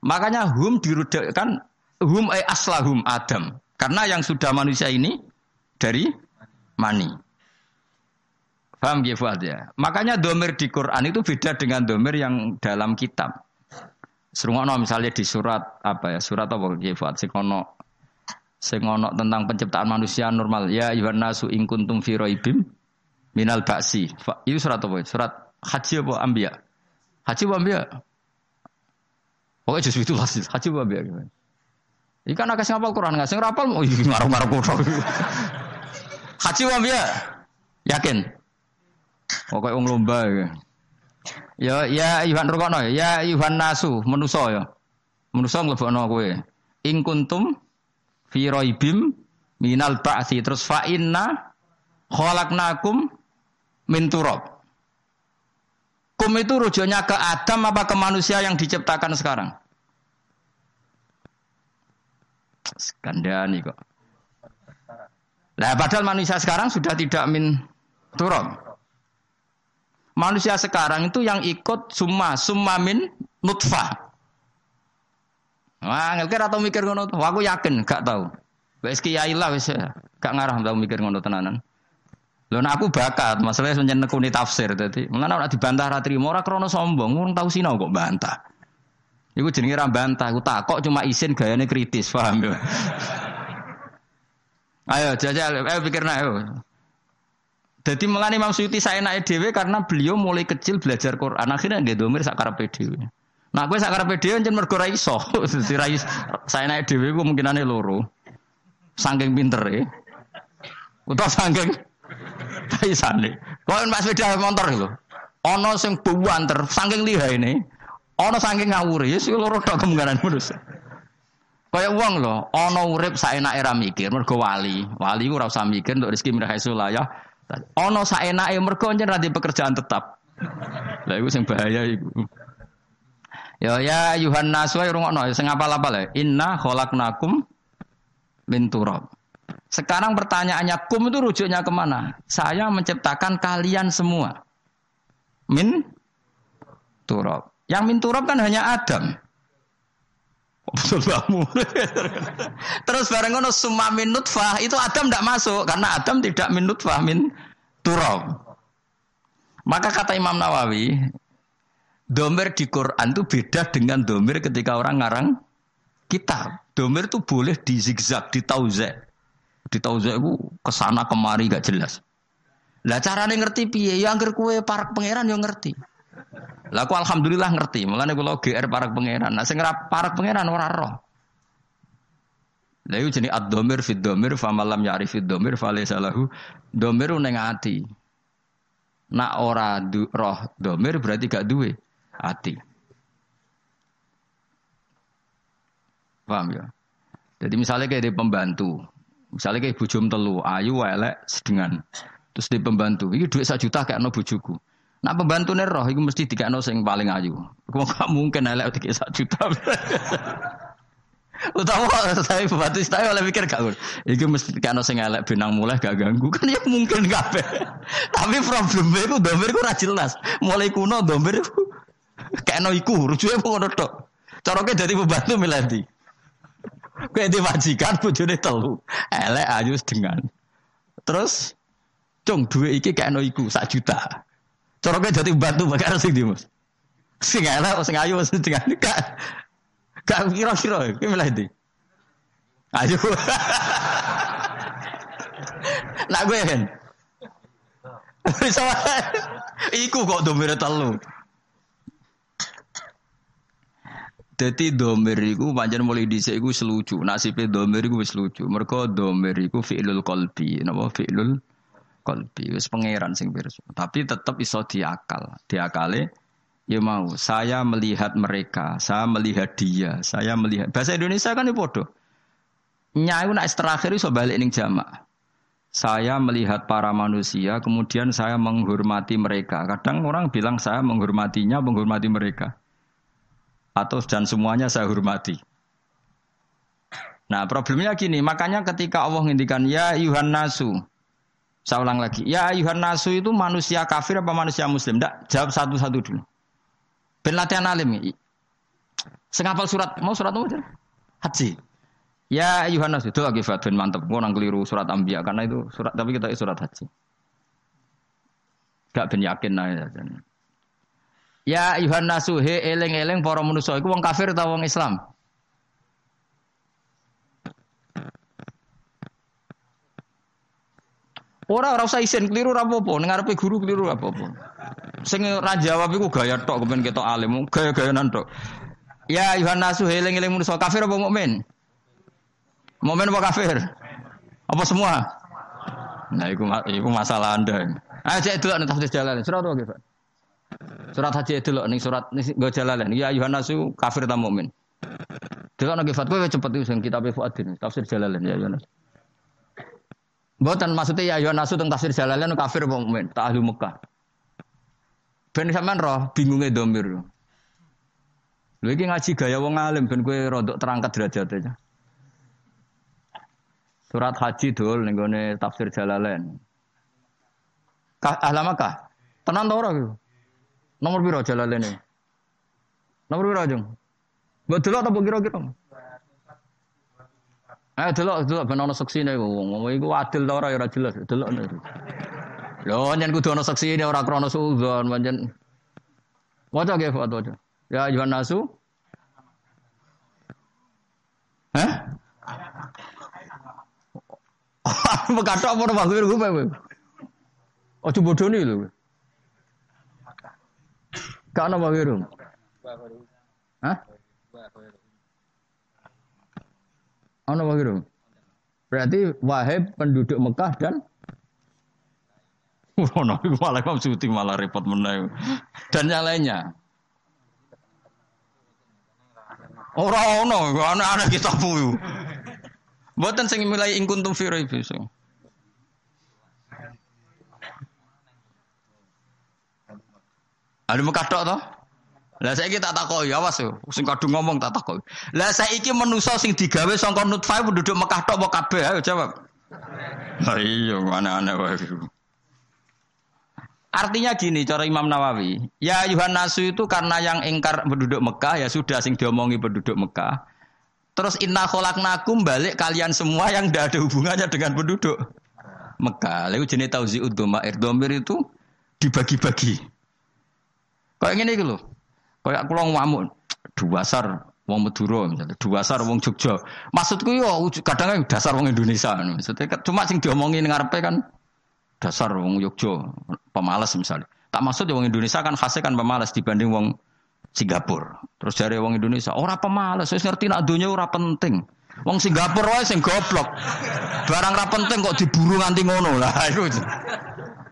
Makanya hum dirudakkan hum ay aslahum Adam. Karena yang sudah manusia ini dari mani. Paham ya ya? Makanya domir di Quran itu beda dengan domir yang dalam kitab. Serungono misalnya di surat apa ya? Surat apa ya Fuad? Sikono sing ono tentang penciptaan manusia normal ya ayuhan nasu ing kuntum fi raibim minal ba'si itu surat apa surat haji apa ambia haji apa ambia pokoknya justru itu haji apa ambia Ikan agak ngapal Quran nggak sing rapal mau ngarep-ngarep Quran. Haji wong ya? Yakin? Pokoke wong lomba ya. Ya ya Yuhan rukono ya Yuhan nasu menuso ya. Menuso nglebokno kowe. Ing kuntum fi raibim minal ba'si terus fa inna khalaqnakum. Kum itu rujuknya ke Adam apa ke manusia yang diciptakan sekarang? Skandani kok. Nah, padahal manusia sekarang sudah tidak min turun. Manusia sekarang itu yang ikut summa, summa min nutfah. Wah, ngelkir atau mikir ngono? Aku yakin, gak tahu. Wes kiai lah wes gak ngarah tahu mikir ngono tenanan. Lho nah aku bakat, masalahnya senjen nekuni tafsir dadi. Mulane nek dibantah ra trimo ora krana sombong, wong tau sinau kok bantah. Iku jenenge ra bantah, aku takok cuma isin gayane kritis, paham ya? ayo jajal, ayo pikirna ayo. Jadi mulai Imam Suyuti saya naik dewe karena beliau mulai kecil belajar Quran. Akhirnya dia domir sakar dewe. Nah, gue sakar dewe jangan mergo iso. saya naik dewe gue mungkin aneh loro. Sangking pinter ya. Utau sangking taisane. Kok Pak sepeda motor lho. Ana sing buwanter saking ini. Ana saking ngawur ya sing loro tok kemungkinan manusia. Kaya wong lho, ana urip saenake ra mikir mergo wali. Wali ora usah mikir untuk rezeki mirah ya. Ana saenake mergo njen ra pekerjaan tetap. Lah iku sing bahaya iku. Ya ya Yuhan Naswa rungokno sing apal-apal ya. Inna khalaqnakum min turab. Sekarang pertanyaannya, kum itu rujuknya ke mana? Saya menciptakan kalian semua. Min turab. Yang min turab kan hanya Adam. Terus bareng ngono summa min nutfah itu Adam tidak masuk karena Adam tidak min nutfah min turab. Maka kata Imam Nawawi, domer di Quran itu beda dengan domer ketika orang ngarang kitab. Domer itu boleh di zigzag, di tauzek itu ke sana kemari gak jelas. Lah carane ngerti piye? Ya angger kue parak pangeran yang ngerti. Lah aku alhamdulillah ngerti. Mulane kula GR parak pangeran. Nah sing parak pangeran ora roh. Lah iku jenenge ad-dhamir fid dhamir fa malam ya'rif dhamir fa laysa lahu dhamir ning ati. Nak ora du, roh dhamir berarti gak duwe ati. Paham ya? Jadi misalnya kayak di pembantu, misalnya kayak bujum telu, ayu, elek, sedengan. Terus di pembantu, ini duit satu juta kayak no bujuku. Nah pembantu nih roh, itu mesti tiga no yang paling ayu. Kau gak mungkin elek tiga satu juta. Utawa saya pembantu saya oleh pikir gak Iki mesti tiga no yang elek benang mulai gak ganggu kan ya mungkin gak Tapi problemnya itu domir itu jelas. Mulai kuno itu kayak no iku, rujuknya pun ngono tok. Cara jadi pembantu miladi. Kayak diwajikan bojone telu. Elek ayu dengan. Terus cung duit iki kayak no iku sak juta. Cara kayak jadi bantu bakal sing di Mas. Sing elek sing ayu sing dengan gak gak kira-kira ki milih ndi. Ayo. Nak gue kan. Iku kok domire telu. Jadi domir iku pancen mulai dhisik iku selucu. Nasibe domir iku wis lucu. Mergo domir iku fi'lul qalbi. Napa fi'lul qalbi. Wis pangeran sing pirsa. Tapi tetap iso diakal. Diakale ya mau saya melihat mereka, saya melihat dia, saya melihat. Bahasa Indonesia kan ya podo. Nyai nak terakhir iso balik ning jamak. Saya melihat para manusia, kemudian saya menghormati mereka. Kadang orang bilang saya menghormatinya, menghormati mereka atau dan semuanya saya hormati. Nah problemnya gini, makanya ketika Allah ngintikan ya Yuhan Nasu, saya ulang lagi, ya Yuhan Nasu itu manusia kafir apa manusia muslim? Tidak, jawab satu-satu dulu. Ben latihan alim. Sengapal surat, mau surat apa? Haji. Ya Yuhan Nasu, itu lagi Fatun mantep. Mau keliru surat Ambiya karena itu surat, tapi kita surat haji. Gak ben yakin nah, ya. Ya Yuhan nasu he eleng-eleng para manusa iku wong kafir atau wong Islam? Ora ora usah isin keliru ora apa-apa, ning guru keliru ora apa-apa. Sing ora jawab iku gaya tok kepen ketok alim, gaya-gayanan tok. Ya Yuhan nasu he eleng-eleng manusa kafir apa mukmin? Momen apa kafir? Apa semua? Nah, itu, itu masalah Anda. Ayo cek dulu nih tafsir jalan. Surat apa Pak? Surat haji dulu nih surat nih gue jalan. Ya Yohanasu kafir tak mukmin. Dulu nih Fat gue cepet itu yang kitab Fuadin tafsir jalan ya Yohanas. Bukan maksudnya ya Yohanasu tentang tafsir jalan kafir apa mukmin? Tak ahli Mekah. Ben sampean roh bingungnya domir. Lha iki ngaji gaya wong alim ben kowe rodok terangkat derajatnya. Surat haji dul ning gone tafsir Jalalain. Ka ahlamaka. Tenan ta ora gitu. Nomor piro Jalalain ini? Nomor piro jeng? Mbok delok ta kira-kira? Eh delok delok ben ana seksine wong iku adil ta ora ya ora jelas. Delok. Lho nyen kudu ana seksine ora krana suudzon pancen. Waca ge waca. Ya ayuhan nasu. Hah? Mekatok apa ora wae gue kowe. Ojo bodoni lho. Gak ana wae Hah? Ana wae Berarti wahib penduduk Mekah dan Wono malah Imam Suyuti malah repot meneh. Dan yang lainnya. Ora ono, ana ana kitabmu. Mboten sing mulai ing kuntum fi raib so. Ada muka tok to? Lah saiki tak takoki, awas yo. Sing kadung ngomong tak takoki. Lah saiki manusa sing digawe sangka nutfah penduduk Mekah tok apa kabeh? Ayo jawab. Lah iya, wae. Artinya gini cara Imam Nawawi, ya Yuhan Nasu itu karena yang ingkar penduduk Mekah ya sudah sing diomongi penduduk Mekah. Terus inna khalaqnakum balik kalian semua yang tidak ada hubungannya dengan penduduk Mekah. Lalu jenis tauzi domair domir itu dibagi-bagi. Kayak gini gitu loh. Kayak aku ngamuk dua sar wong Madura misalnya, dua sar wong Jogja. Maksudku yo kadang dasar wong Indonesia. Maksudnya cuma sing diomongin ngarepe kan dasar wong Yogyo pemalas misalnya. Tak maksud ya wong Indonesia kan khasnya kan pemalas dibanding wong Singapura. Terus dari wong Indonesia, ora pemalas, wis ngerti nak dunia ora penting. Wong Singapura wae sing goblok. Barang ora penting kok diburu nganti ngono lah iku.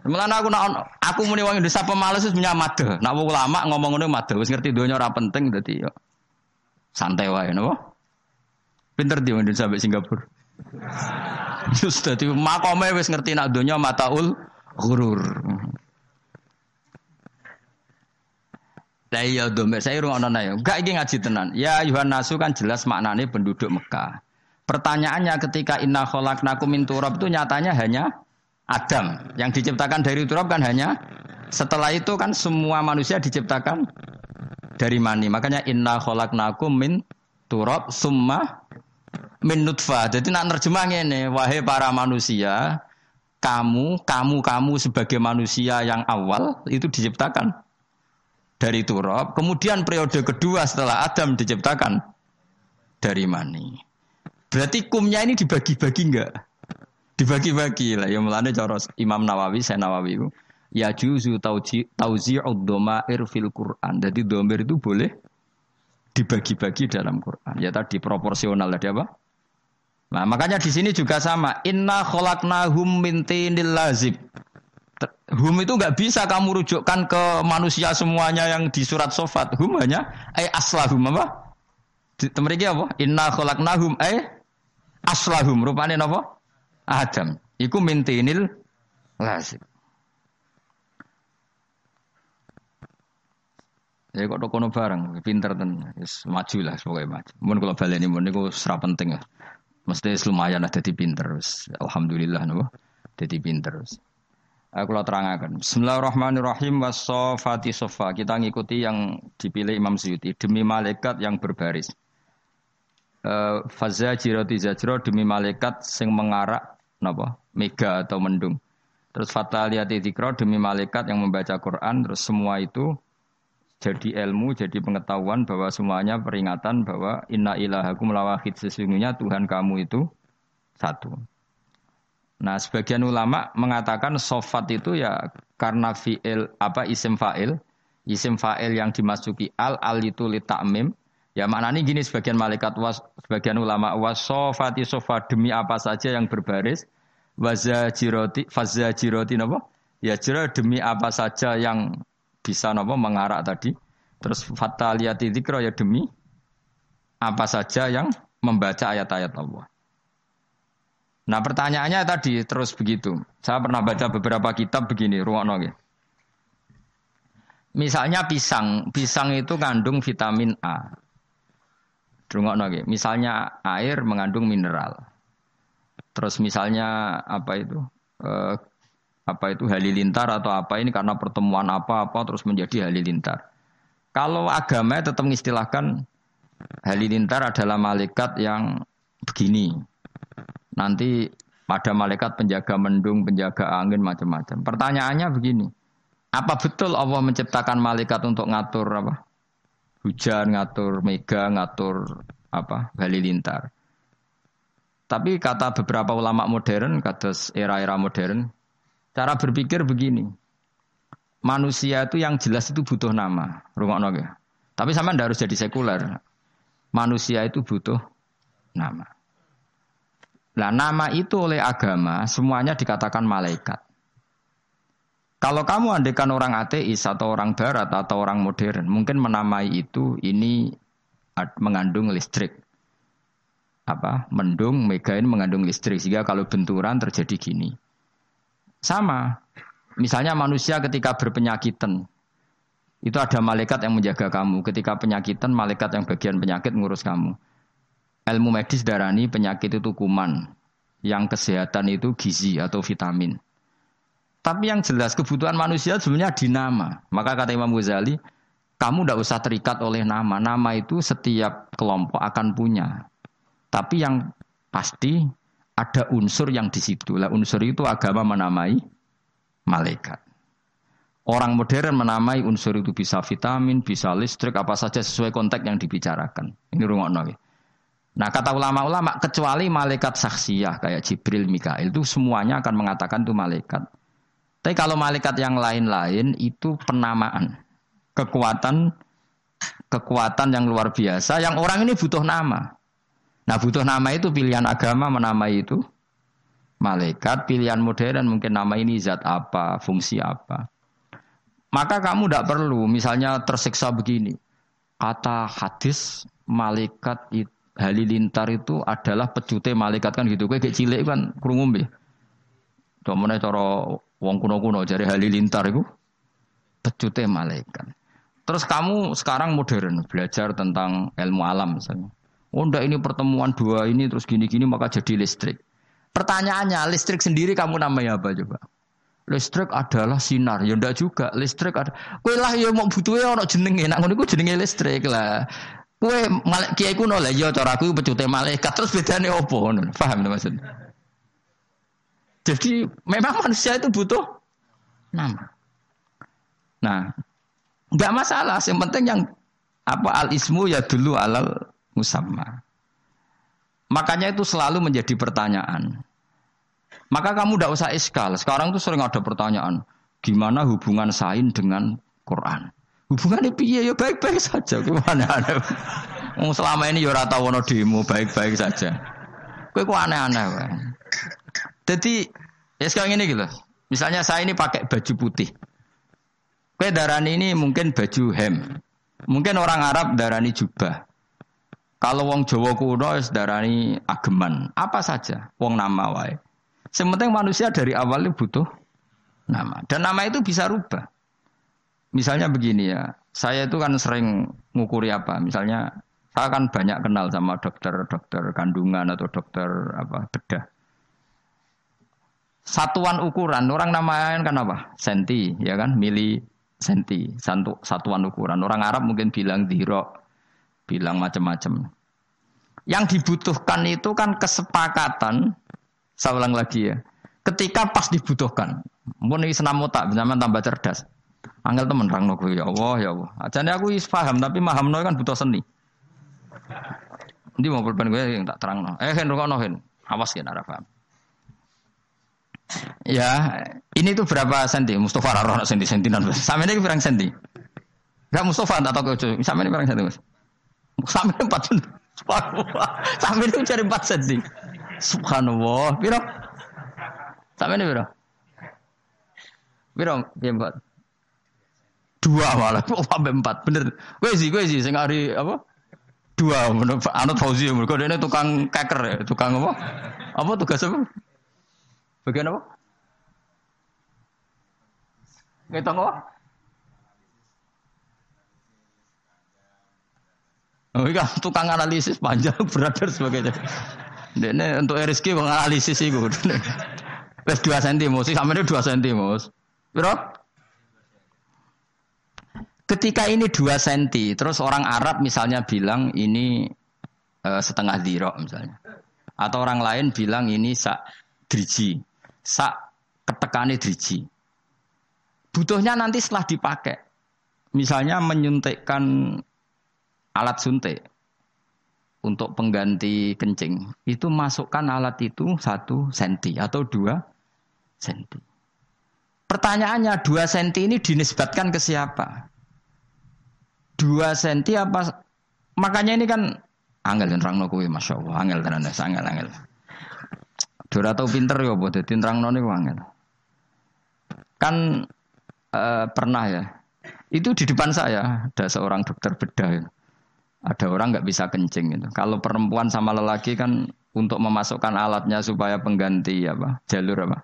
Mulane aku nak aku muni wong Indonesia pemalas wis punya made. Nak wong ulama ngomong ngono made, wis ngerti dunia ora penting dadi yo santai wae napa? Pinter dia Indonesia sampai Singapura. Terus dadi makome wis ngerti nak donya mataul ghurur. Lah iya dombe saya rungokno ya. Enggak iki ngaji tenan. Ya Yuhan Nasu kan jelas maknanya penduduk Mekah. Pertanyaannya ketika inna khalaqnakum min turab itu nyatanya hanya Adam. Yang diciptakan dari turab kan hanya setelah itu kan semua manusia diciptakan dari mani. Makanya inna khalaqnakum min turab summa min nutfah. Jadi nak nerjemah ini, wahai para manusia, kamu, kamu, kamu sebagai manusia yang awal itu diciptakan dari turab. Kemudian periode kedua setelah Adam diciptakan dari mani. Berarti kumnya ini dibagi-bagi enggak? Dibagi-bagi lah. Yang melanda cara Imam Nawawi, saya Nawawi itu. Ya juzu tauzi'ud domair fil Quran. Jadi domir itu boleh dibagi-bagi dalam Quran. Ya tadi proporsional tadi apa? Nah, makanya di sini juga sama. Inna khalaqnahum min tinil lazib. Hum itu nggak bisa kamu rujukkan ke manusia semuanya yang di surat sofat. Hum hanya ay aslahum apa? Mereka apa? Inna khalaqnahum ay aslahum. Rupanya apa? Adam. Iku min tinil lazib. Ya kok kono bareng, pinter ten, yes, maju lah sebagai maju. Mungkin kalau balik ini, mungkin itu serap penting ya. Mesti lumayan lah jadi pinter. Alhamdulillah nopo. Jadi pinter. Aku lo terangkan. Bismillahirrahmanirrahim. Wasofati sofa. Kita ngikuti yang dipilih Imam Suyuti. Demi malaikat yang berbaris. Uh, zajro demi malaikat sing mengarak napa mega atau mendung. Terus fataliyati dzikra demi malaikat yang membaca Quran. Terus semua itu jadi ilmu, jadi pengetahuan bahwa semuanya peringatan bahwa inna ilahakum lawahid sesungguhnya Tuhan kamu itu satu. Nah, sebagian ulama mengatakan sofat itu ya karena fi'il apa isim fa'il, isim fa'il yang dimasuki al al itu li ta'mim Ya maknanya gini sebagian malaikat was, sebagian ulama wasofati sofa demi apa saja yang berbaris wazajiroti fazajiroti napa? Ya jira demi apa saja yang bisa napa mengarak tadi. Terus fataliyati dzikra ya demi apa saja yang membaca ayat-ayat Allah. Nah pertanyaannya tadi terus begitu. Saya pernah baca beberapa kitab begini, ruang ya. Misalnya pisang, pisang itu kandung vitamin A. Misalnya air mengandung mineral. Terus misalnya apa itu? Eh, apa itu halilintar atau apa ini karena pertemuan apa-apa terus menjadi halilintar. Kalau agama tetap mengistilahkan halilintar adalah malaikat yang begini. Nanti ada malaikat penjaga mendung, penjaga angin macam-macam. Pertanyaannya begini. Apa betul Allah menciptakan malaikat untuk ngatur apa? hujan, ngatur mega, ngatur apa halilintar. Tapi kata beberapa ulama modern, kata era-era modern, cara berpikir begini. Manusia itu yang jelas itu butuh nama, rumah ya. Tapi sama ndak harus jadi sekuler. Manusia itu butuh nama. Nah, nama itu oleh agama semuanya dikatakan malaikat. Kalau kamu andekan orang ateis atau orang barat atau orang modern, mungkin menamai itu ini mengandung listrik. Apa? Mendung, megain mengandung listrik. Sehingga kalau benturan terjadi gini. Sama. Misalnya manusia ketika berpenyakitan, itu ada malaikat yang menjaga kamu. Ketika penyakitan, malaikat yang bagian penyakit ngurus kamu. Ilmu medis darani penyakit itu kuman. Yang kesehatan itu gizi atau vitamin. Tapi yang jelas kebutuhan manusia sebenarnya di nama. Maka kata Imam Ghazali, kamu tidak usah terikat oleh nama. Nama itu setiap kelompok akan punya. Tapi yang pasti ada unsur yang di situ. Lah unsur itu agama menamai malaikat. Orang modern menamai unsur itu bisa vitamin, bisa listrik, apa saja sesuai konteks yang dibicarakan. Ini rumah nabi. Nah kata ulama-ulama, kecuali malaikat saksiyah kayak Jibril, Mikail itu semuanya akan mengatakan itu malaikat. Tapi kalau malaikat yang lain-lain itu penamaan. Kekuatan kekuatan yang luar biasa yang orang ini butuh nama. Nah, butuh nama itu pilihan agama menamai itu malaikat, pilihan modern mungkin nama ini zat apa, fungsi apa. Maka kamu tidak perlu misalnya tersiksa begini. Kata hadis malaikat halilintar itu adalah pecute malaikat kan gitu. Kayak cilik kan krungu Domone cara wong kuno-kuno jari halilintar itu pecute malaikat. Terus kamu sekarang modern belajar tentang ilmu alam misalnya. Oh enggak ini pertemuan dua ini terus gini-gini maka jadi listrik. Pertanyaannya listrik sendiri kamu namanya apa coba? Listrik adalah sinar, ya ndak juga. Listrik ada. Kue lah ya mau butuhnya orang jenenge, nak ngono jenenge listrik lah. Kue malek kiai kuno lah, ya cara aku pecute malaikat terus bedanya opo? Paham maksudnya? Jadi memang manusia itu butuh nama. Nah, nggak masalah. Yang penting yang apa al ismu ya dulu alal musamma. Makanya itu selalu menjadi pertanyaan. Maka kamu tidak usah iskal. Sekarang tuh sering ada pertanyaan, gimana hubungan sain dengan Quran? Hubungannya piye ya baik-baik saja. Gimana selama ini ya rata wono demo baik-baik saja. Kue kok aneh-aneh. Jadi ya sekarang ini gitu. Misalnya saya ini pakai baju putih. Kue darani ini mungkin baju hem. Mungkin orang Arab darani jubah. Kalau wong Jawa kuno darani ageman. Apa saja wong nama wae. Sementing manusia dari awal butuh nama. Dan nama itu bisa rubah. Misalnya begini ya, saya itu kan sering ngukuri apa. Misalnya saya kan banyak kenal sama dokter-dokter kandungan atau dokter apa bedah satuan ukuran orang namain kan apa senti ya kan mili senti satu satuan ukuran orang Arab mungkin bilang diro bilang macam-macam. Yang dibutuhkan itu kan kesepakatan. Saya ulang lagi ya. Ketika pas dibutuhkan. Mungkin ini senam otak zaman tambah cerdas. Angel temen rang ya Allah ya Allah. Jadi aku paham tapi maham no kan butuh seni. Ini mau berpen gue yang tak terang no eh hen rokok no hen. Awas ya nara paham. Ya, ini tuh berapa senti? Mustafa Raro senti sentinan. Sama ini berapa senti? Gak Mustafa tak. Sama ini berapa senti mas? Sampai empat Subhanallah. Sampai itu cari empat senti. Subhanallah. Piro? Sampai ini piro? Piro? Ya empat. Dua malah. Oh, sampai empat. Bener. Gue sih, gue sih. Sing hari apa? Dua. Anut Fauzi. Mereka ini tukang keker ya. Tukang apa? Apa tugas apa? Bagian apa? Ngitung apa? Oh iya, tukang analisis panjang berat dan sebagainya. Ini untuk RSK menganalisis itu. Dua senti mus, sampai ini dua senti mus. Bro? Ketika ini dua senti, terus orang Arab misalnya bilang ini uh, setengah diro misalnya, atau orang lain bilang ini sak driji, sak ketekane driji. Butuhnya nanti setelah dipakai, misalnya menyuntikkan alat suntik untuk pengganti kencing itu masukkan alat itu satu senti atau dua senti. Pertanyaannya dua senti ini dinisbatkan ke siapa? Dua senti apa? Makanya ini kan angel dan rangno kuwi masya Allah angel tenan angel angel. Dora tau pinter ya buat dadi nerangno niku angel. Kan eh, pernah ya. Itu di depan saya ada seorang dokter bedah. Ya ada orang nggak bisa kencing gitu. Kalau perempuan sama lelaki kan untuk memasukkan alatnya supaya pengganti apa jalur apa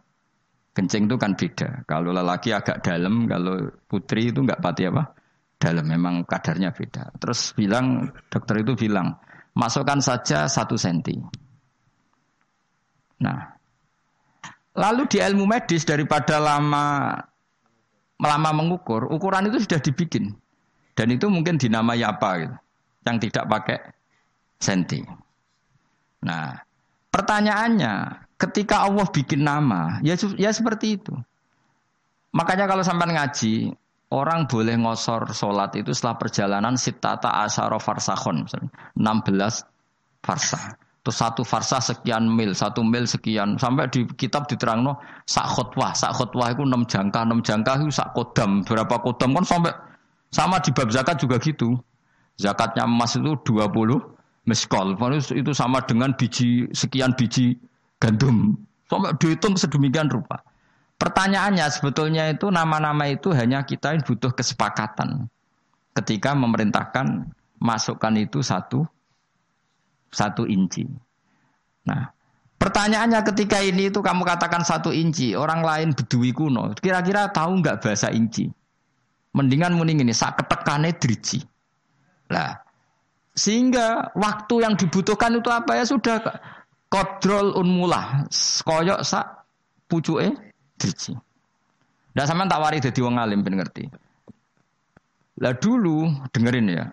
kencing itu kan beda. Kalau lelaki agak dalam, kalau putri itu nggak pati apa dalam. Memang kadarnya beda. Terus bilang dokter itu bilang masukkan saja satu senti. Nah, lalu di ilmu medis daripada lama lama mengukur, ukuran itu sudah dibikin dan itu mungkin dinamai apa gitu yang tidak pakai senti. Nah, pertanyaannya, ketika Allah bikin nama, ya ya seperti itu. Makanya kalau sampai ngaji, orang boleh ngosor sholat itu setelah perjalanan sitata asyara farsahon, 16 farsah. Terus satu farsah sekian mil, satu mil sekian. Sampai di kitab diterangno sak khutwah, sak khutwah itu enam jangka, enam jangka itu sak kodam. Berapa kodam kan sampai sama di bab zakat juga gitu. Zakatnya emas itu 20 meskol. Itu sama dengan biji sekian biji gandum. Sampai dihitung sedemikian rupa. Pertanyaannya sebetulnya itu nama-nama itu hanya kita yang butuh kesepakatan. Ketika memerintahkan masukkan itu satu satu inci. Nah, pertanyaannya ketika ini itu kamu katakan satu inci, orang lain bedui kuno, kira-kira tahu nggak bahasa inci? Mendingan muning ini, sak ketekane driji. Nah, sehingga waktu yang dibutuhkan itu apa ya sudah kontrol unmulah koyok sak pucuke driji. Ndak sama tak wari dadi wong alim ben ngerti. Lah dulu dengerin ya.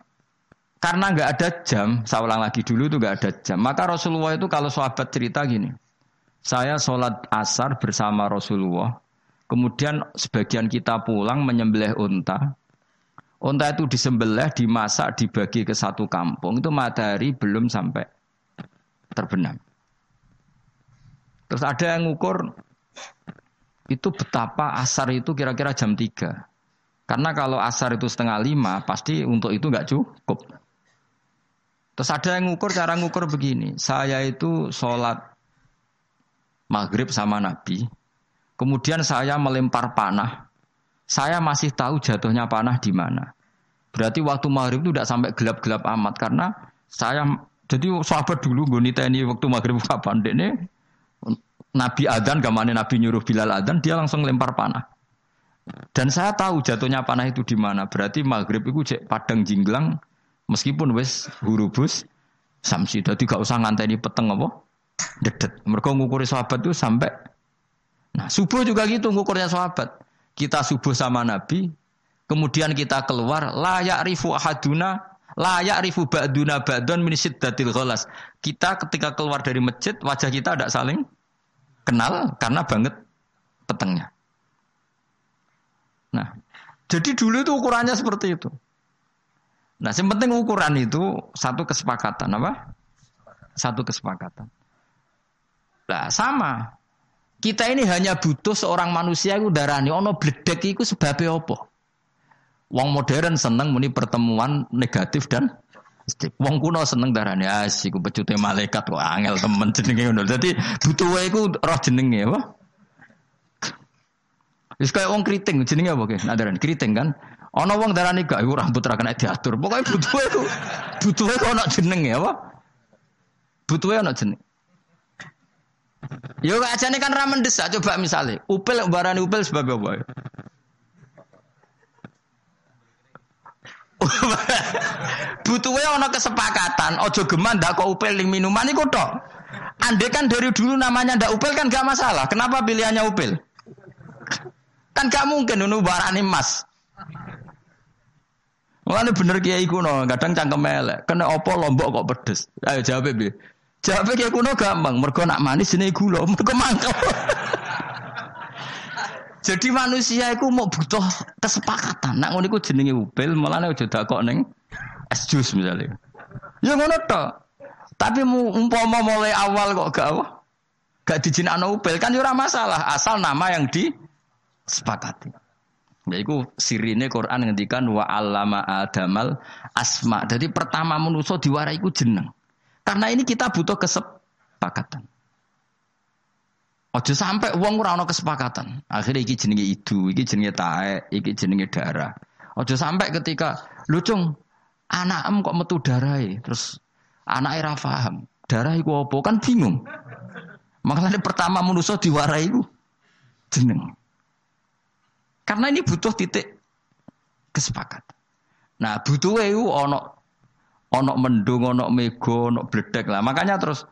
Karena nggak ada jam, saya ulang lagi dulu itu nggak ada jam. Maka Rasulullah itu kalau sahabat cerita gini, saya sholat asar bersama Rasulullah. Kemudian sebagian kita pulang menyembelih unta. Unta itu disembelih, dimasak, dibagi ke satu kampung. Itu matahari belum sampai terbenam. Terus ada yang ngukur itu betapa asar itu kira-kira jam 3. Karena kalau asar itu setengah lima, pasti untuk itu nggak cukup. Terus ada yang ngukur, cara ngukur begini. Saya itu sholat maghrib sama Nabi. Kemudian saya melempar panah saya masih tahu jatuhnya panah di mana. Berarti waktu maghrib itu tidak sampai gelap-gelap amat karena saya jadi sahabat dulu gue ini waktu maghrib kapan ini Nabi Adan gamane Nabi nyuruh Bilal Adan dia langsung lempar panah. Dan saya tahu jatuhnya panah itu di mana. Berarti maghrib itu cek padang jinglang meskipun wes hurubus samsi. Jadi gak usah nganteni peteng apa dedet. Mereka ngukuri sahabat itu sampai Nah, subuh juga gitu ngukurnya sahabat kita subuh sama Nabi, kemudian kita keluar, layak rifu ahaduna, layak rifu ba'duna ba'dun min datil ghalas. Kita ketika keluar dari masjid, wajah kita tidak saling kenal karena banget petengnya. Nah, jadi dulu itu ukurannya seperti itu. Nah, yang penting ukuran itu satu kesepakatan apa? Satu kesepakatan. Nah, sama. Kita ini hanya butuh seorang manusia itu darani ono bledek itu sebabnya apa? Wong modern seneng muni pertemuan negatif dan Wong kuno seneng darane asik ku pecute malaikat kok angel temen jenenge ngono. Dadi butuhe iku roh jenenge apa? Wis kaya wong kriting jenenge apa ki? Nadaran kriting kan. Ana wong darane gak iku rambut ra kena diatur. Pokoke butuhe iku butuhe kok ana jenenge apa? Butuhe ana jeneng. Yo ajane kan ra mendesak coba misalnya upil barani upil sebab apa? Butuhnya ono kesepakatan, ojo geman ndak kok upel ning minuman iku tok. Andai kan dari dulu namanya ndak upel kan gak masalah. Kenapa pilihannya upel? Kan gak mungkin nunu barani emas. Mulane bener kiai kuno, kadang cangkem elek. Kena opo lombok kok pedes. Ayo jawab bi. Jawab kiai kuno gampang, mergo nak manis jenenge gula, mergo mangkel. Jadi manusia itu mau butuh kesepakatan. Nak ngono iku jenenge upil, mulane aja dakok ning es jus misalnya. Ya ngono tok. Tapi umpama mulai awal kok gak apa? Gak dijinakno upil kan ya ora masalah, asal nama yang disepakati. Yaiku sirine Quran ngendikan wa allama adamal asma. Jadi pertama manusia diwarai ku jeneng. Karena ini kita butuh kesepakatan. Ojo sampai uang ora kesepakatan. Akhirnya iki jenenge idu, iki jenenge tae, iki jenenge darah. Ojo sampai ketika lucung anak em kok metu darah terus anak era paham. Darah iku apa? Kan bingung. Makanya pertama manusia diwarai itu jeneng. Karena ini butuh titik kesepakatan. Nah, butuh itu ono ono mendung, ono mego, ono bledek lah. Makanya terus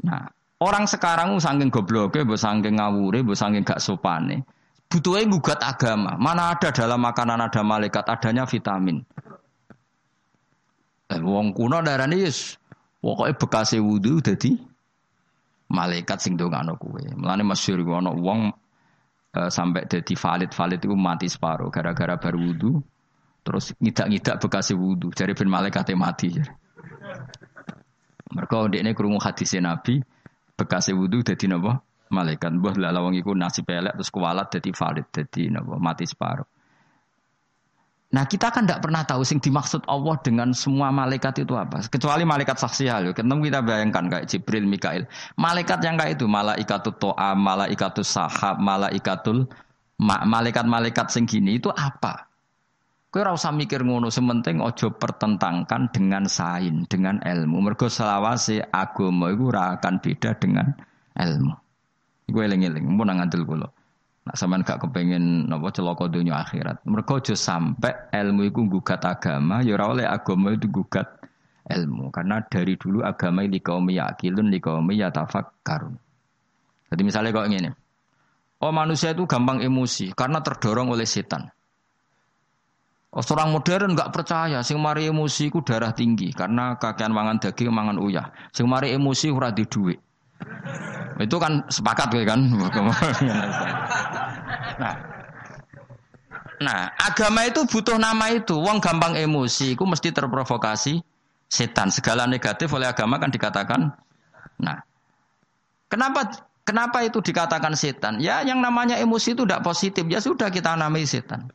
nah Orang sekarang saking gobloknya, bu saking ngawure, bu saking gak sopane. Butuhnya gugat agama. Mana ada dalam makanan ada malaikat, adanya vitamin. Eh, wong kuno darahnya yes, pokoknya bekasnya wudhu jadi malaikat sing dongano kue. Melane masyur gue ono wong e, sampai jadi valid valid itu mati separuh gara-gara baru wudhu terus ngidak-ngidak bekasnya wudhu jadi ben malaikatnya mati. Mereka ini kerungu hadisnya Nabi, bekas wudhu jadi napa malaikat mbah lawang iku nasib elek terus kualat jadi valid jadi napa mati separuh Nah kita kan tidak pernah tahu sing dimaksud Allah dengan semua malaikat itu apa. Kecuali malaikat saksi hal. Ketemu kita bayangkan kayak Jibril, Mikail. Malaikat yang kayak itu, malaikatul to'a, malaikatul sahab, malaikatul ma malaikat-malaikat sing gini itu apa? Ora usah mikir ngono, sementing ojo pertentangkan dengan sain, dengan ilmu. Mergo selawase agama ora akan beda dengan ilmu. Iku eling-eling, mun ngandel kula. Nak sampean gak kepengin napa celaka donya akhirat. Mergo aja sampe ilmu iku gugat agama, ya oleh agama itu gugat ilmu. Karena dari dulu agama ini kaum yakilun, di kaum yatafakkarun. Jadi misalnya kok ngene. Oh manusia itu gampang emosi karena terdorong oleh setan. Seorang modern nggak percaya, sing mari emosi ku darah tinggi karena kakean mangan daging, mangan uyah. Sing mari emosi ora di duit. Itu kan sepakat kan? nah, nah, agama itu butuh nama itu. Wong gampang emosi, ku mesti terprovokasi setan. Segala negatif oleh agama kan dikatakan. Nah, kenapa kenapa itu dikatakan setan? Ya, yang namanya emosi itu tidak positif. Ya sudah kita namai setan.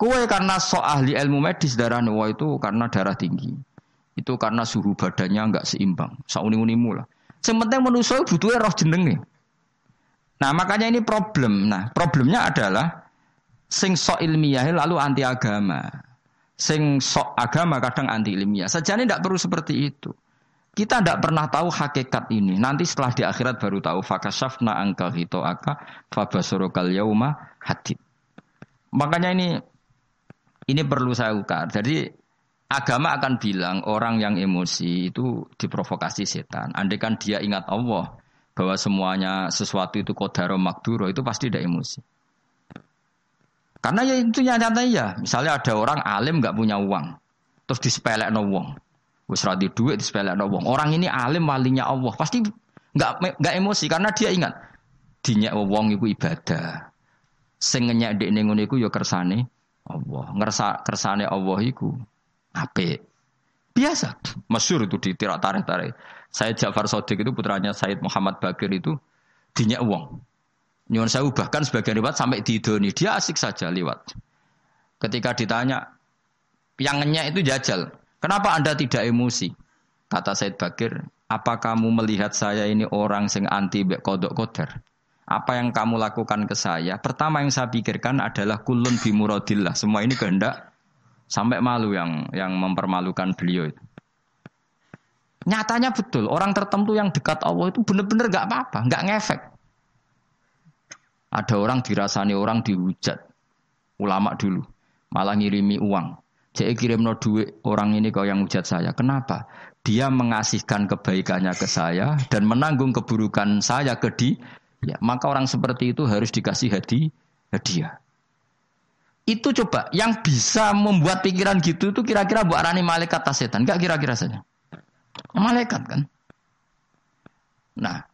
Kue karena so ahli ilmu medis darah wah itu karena darah tinggi. Itu karena suhu badannya nggak seimbang. Sauni-unimu lah. Sementing manusia butuhnya roh jenenge. Nah makanya ini problem. Nah problemnya adalah sing sok ilmiah lalu anti agama. Sing sok agama kadang anti ilmiah. Sejane tidak perlu seperti itu. Kita tidak pernah tahu hakikat ini. Nanti setelah di akhirat baru tahu. Fakasafna angka hito aka fabasorokal yauma hadid. Makanya ini ini perlu saya ukar. Jadi agama akan bilang orang yang emosi itu diprovokasi setan. Andai kan dia ingat Allah bahwa semuanya sesuatu itu kodaro makduro itu pasti ada emosi. Karena ya itu nyata ya. Misalnya ada orang alim nggak punya uang, terus disepelek no uang, wis radi duit disepelek no uang. Orang ini alim walinya Allah, pasti nggak nggak emosi karena dia ingat dinyak uang itu ibadah. Sing ngenyak dek ngono iku ya kersane Allah. Ngerasa kersane Allah iku apik. Biasa. Masyur itu di tirak tarik-tarik. Said Ja'far Sodik itu putranya Said Muhammad Bakir itu dinyak uang. Nyuwun saya bahkan sebagian lewat sampai di Doni. Dia asik saja lewat. Ketika ditanya, yang itu jajal. Kenapa Anda tidak emosi? Kata Said Bakir, apa kamu melihat saya ini orang sing anti kodok koder? Apa yang kamu lakukan ke saya? Pertama yang saya pikirkan adalah kulun bimurodillah. Semua ini kehendak sampai malu yang yang mempermalukan beliau itu. Nyatanya betul, orang tertentu yang dekat Allah itu benar-benar gak apa-apa, gak ngefek. Ada orang dirasani orang dihujat, ulama dulu, malah ngirimi uang. Jadi kirim no duit orang ini kau yang hujat saya. Kenapa? Dia mengasihkan kebaikannya ke saya dan menanggung keburukan saya ke dia. Ya, maka orang seperti itu harus dikasih hadi, hadiah. Itu coba yang bisa membuat pikiran gitu itu kira-kira buat arani malaikat setan. Enggak kira-kira saja. Malaikat kan. Nah,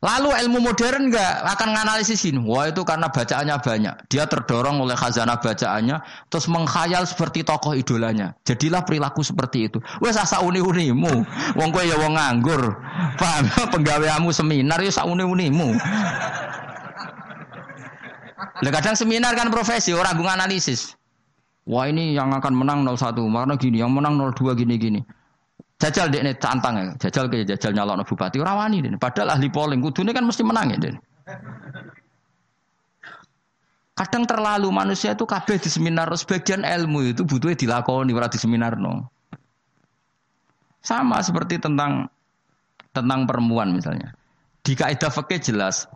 Lalu ilmu modern enggak akan menganalisis ini. Wah itu karena bacaannya banyak. Dia terdorong oleh khazanah bacaannya, terus menghayal seperti tokoh idolanya. Jadilah perilaku seperti itu. Wes asa uni-unimu. Wong kowe ya wong nganggur. Paham? Penggaweamu seminar ya sak uni-unimu. Lah kadang seminar kan profesi, orang gue analisis. Wah ini yang akan menang 01, karena gini, yang menang 02 gini-gini. Jajal dek ini tantang ya. Jajal ke jajal nyalon bupati. Rawani deh. Padahal ahli polling. Kudune kan mesti menang ya deh. Kadang terlalu manusia itu kabeh di seminar. Sebagian ilmu itu butuhnya dilakoni. Ora di seminar no. Sama seperti tentang tentang perempuan misalnya. Di kaidah fakih jelas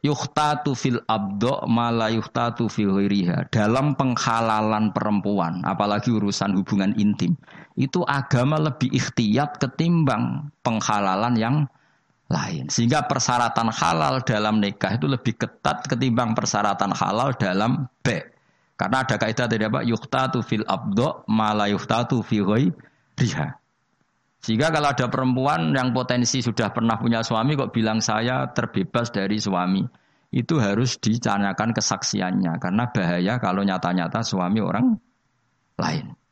yuhtatu fil abdo mala yuhtatu fil hiriha. Dalam penghalalan perempuan, apalagi urusan hubungan intim, itu agama lebih ikhtiyat ketimbang penghalalan yang lain. Sehingga persyaratan halal dalam nikah itu lebih ketat ketimbang persyaratan halal dalam B. Karena ada kaidah tadi apa? Yuhtatu fil abdo mala yuhtatu fil hiriha. Sehingga kalau ada perempuan yang potensi sudah pernah punya suami kok bilang saya terbebas dari suami. Itu harus dicanyakan kesaksiannya. Karena bahaya kalau nyata-nyata suami orang lain.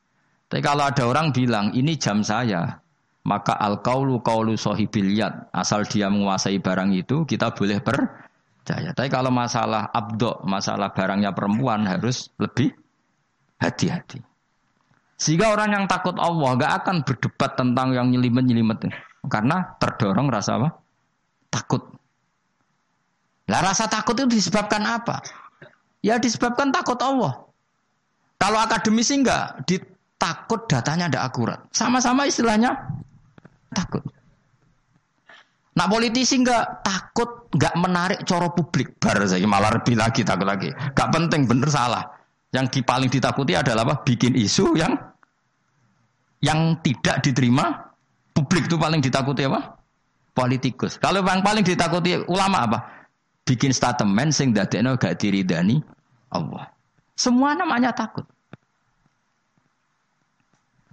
Tapi kalau ada orang bilang ini jam saya. Maka al kaulu kaulu sohibiliyat. Asal dia menguasai barang itu kita boleh percaya. Tapi kalau masalah abdo, masalah barangnya perempuan harus lebih hati-hati. Sehingga orang yang takut Allah gak akan berdebat tentang yang nyelimet-nyelimet. Karena terdorong rasa apa? Takut. Lah rasa takut itu disebabkan apa? Ya disebabkan takut Allah. Kalau akademisi enggak, ditakut datanya tidak akurat. Sama-sama istilahnya takut. Nak politisi enggak takut, enggak menarik coro publik. Bar saya malah lebih lagi takut lagi. Enggak penting bener salah. Yang paling ditakuti adalah apa? Bikin isu yang yang tidak diterima publik itu paling ditakuti apa? Politikus. Kalau yang paling ditakuti ulama apa? Bikin statement sing dadekno gak diridani Allah. Semua namanya takut.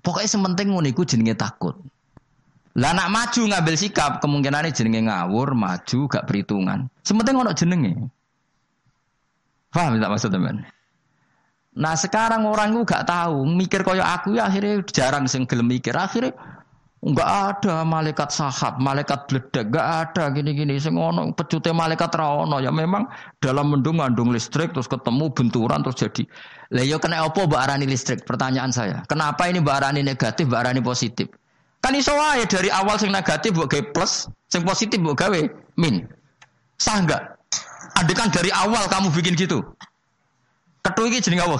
Pokoknya sementing ngono iku jenenge takut. Lah nak maju ngambil sikap kemungkinannya jenenge ngawur, maju gak perhitungan. Sementing ngono jenenge. Paham tak maksud teman? Nah sekarang orang gak tahu, mikir koyo aku ya akhirnya jarang sing gelem mikir. Akhirnya nggak ada malaikat sahab, malaikat bledek, gak ada gini-gini. Sing ono pecute malaikat rawono ya memang dalam mendung ngandung listrik terus ketemu benturan terus jadi. Lah yo kena opo mbak listrik? Pertanyaan saya. Kenapa ini mbak arani negatif, mbak arani positif? Kan iso wae dari awal sing negatif mbok gawe plus, sing positif mbok gawe min. Sah enggak? Adekan dari awal kamu bikin gitu. Ketua iki jenenge apa?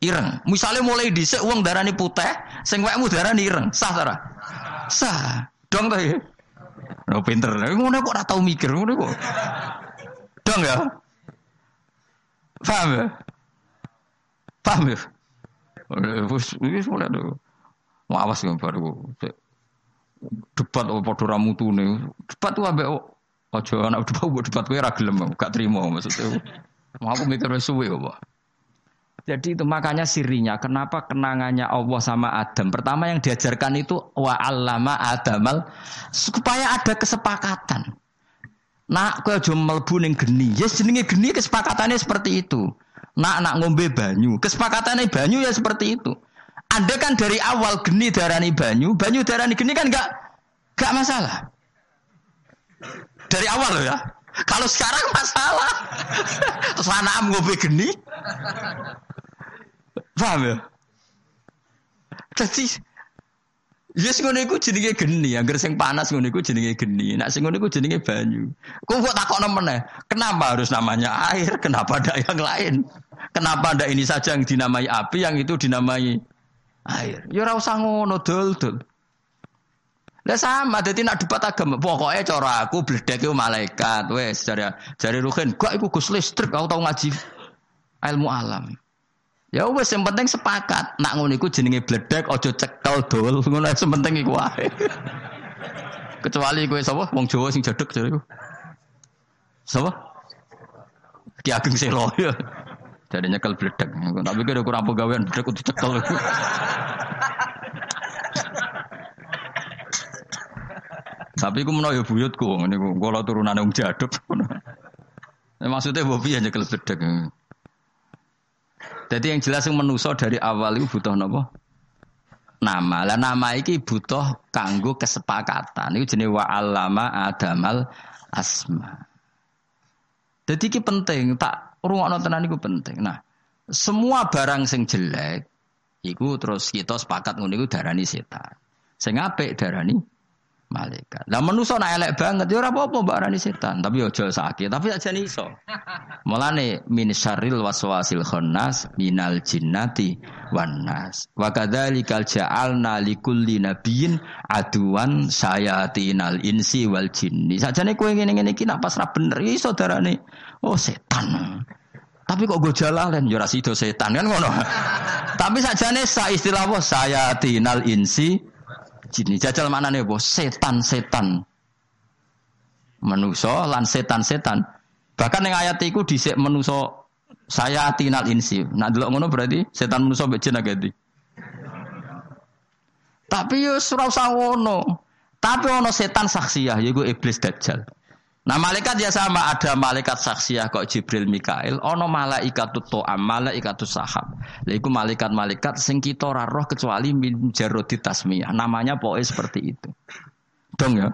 Ireng. Misalnya mulai dhisik wong darani putih, sing wekmu darani ireng. Sah ta Sah. Dong ta ya? Pinter. Ngono kok ora tau mikir ngono kok. Dong ya? Paham ya? Paham ya? Wis wis mulai do. Mau awas ya baru. Debat apa padha ra mutune. Debat tuh ambek aja anak debat debat kowe ra gak trimo maksudnya. Mau aku mikir suwe kok. Jadi itu makanya sirinya kenapa kenangannya Allah sama Adam. Pertama yang diajarkan itu wa allama adamal supaya ada kesepakatan. Nak kowe aja mlebu ning geni. Yes jenenge geni kesepakatannya seperti itu. Nak nak ngombe banyu, kesepakatannya banyu ya seperti itu. Anda kan dari awal geni darani banyu, banyu darani geni kan enggak enggak masalah. Dari awal loh ya. Kalau sekarang masalah. Terus anak ngombe geni. Paham ya? Jadi Ya sing ngono iku jenenge geni, angger sing panas ngono iku jenenge geni. Nek sing ngono iku jenenge banyu. Kok kok takokno meneh, kenapa harus namanya air? Kenapa ada yang lain? Kenapa ada ini saja yang dinamai api, yang itu dinamai air? Ya ora usah ngono dul-dul. Lah sama, jadi nak debat agama. Pokoknya cara aku bledek itu malaikat. Wes, jari, jari Ruhin, gak aku gus listrik, aku tahu ngaji ilmu alam. Ya wes yang penting sepakat. Nak ngono iku jenenge bledek aja cekel dol. Ngono sing penting iku wae. Kecuali kowe sapa wong Jawa sing jedek jare iku. Sapa? Ki Ageng Selo ya. Jadi nyekel bledek. Tapi kira kurang pegawaian bledek kudu cekel. Tapi aku menawa ya buyutku ngene ku kula turunane wong jaduk. Maksudnya bobi ya nyekel bledek. Jadi yang jelas yang menuso dari awal itu butuh nopo nama. Lah nama iki butuh kanggo kesepakatan. Itu jenis wa alama adamal asma. Jadi ini penting, tak ruang tenan itu penting. Nah, semua barang sing jelek, iku terus kita sepakat ngono iku darani setan. Sing apik darani malaikat. Lah manusa nak elek banget ya ora apa-apa mbak arani setan, tapi aja sakit, tapi aja iso. Mulane min syarril waswasil khannas minal jinnati wan nas. Wa kadzalikal ja'alna likulli nabiyyin aduan sayatinal insi wal jinni. Sajane kowe ngene-ngene iki nak pas ra bener ya iso darane oh setan. Tapi kok gue jalan ya ora setan kan ngono. Tapi sajane sa istilah apa sayatinal insi jin. Jajal mana nih bos? Setan-setan. Menuso lan setan-setan. Bahkan yang ayat itu disek menuso saya tinal insi. Nah dulu ngono berarti setan menuso bejin agadi. Tapi yo surau sawono. Tapi ono setan saksiyah, yaitu iblis dajjal. Nah malaikat ya sama ada malaikat saksiyah kok Jibril Mikail, ono malaikat to'am, malaikat sahab. Lalu malaikat-malaikat sing kita roh kecuali min jarodi tasmiyah. Namanya pokoknya seperti itu. Dong ya.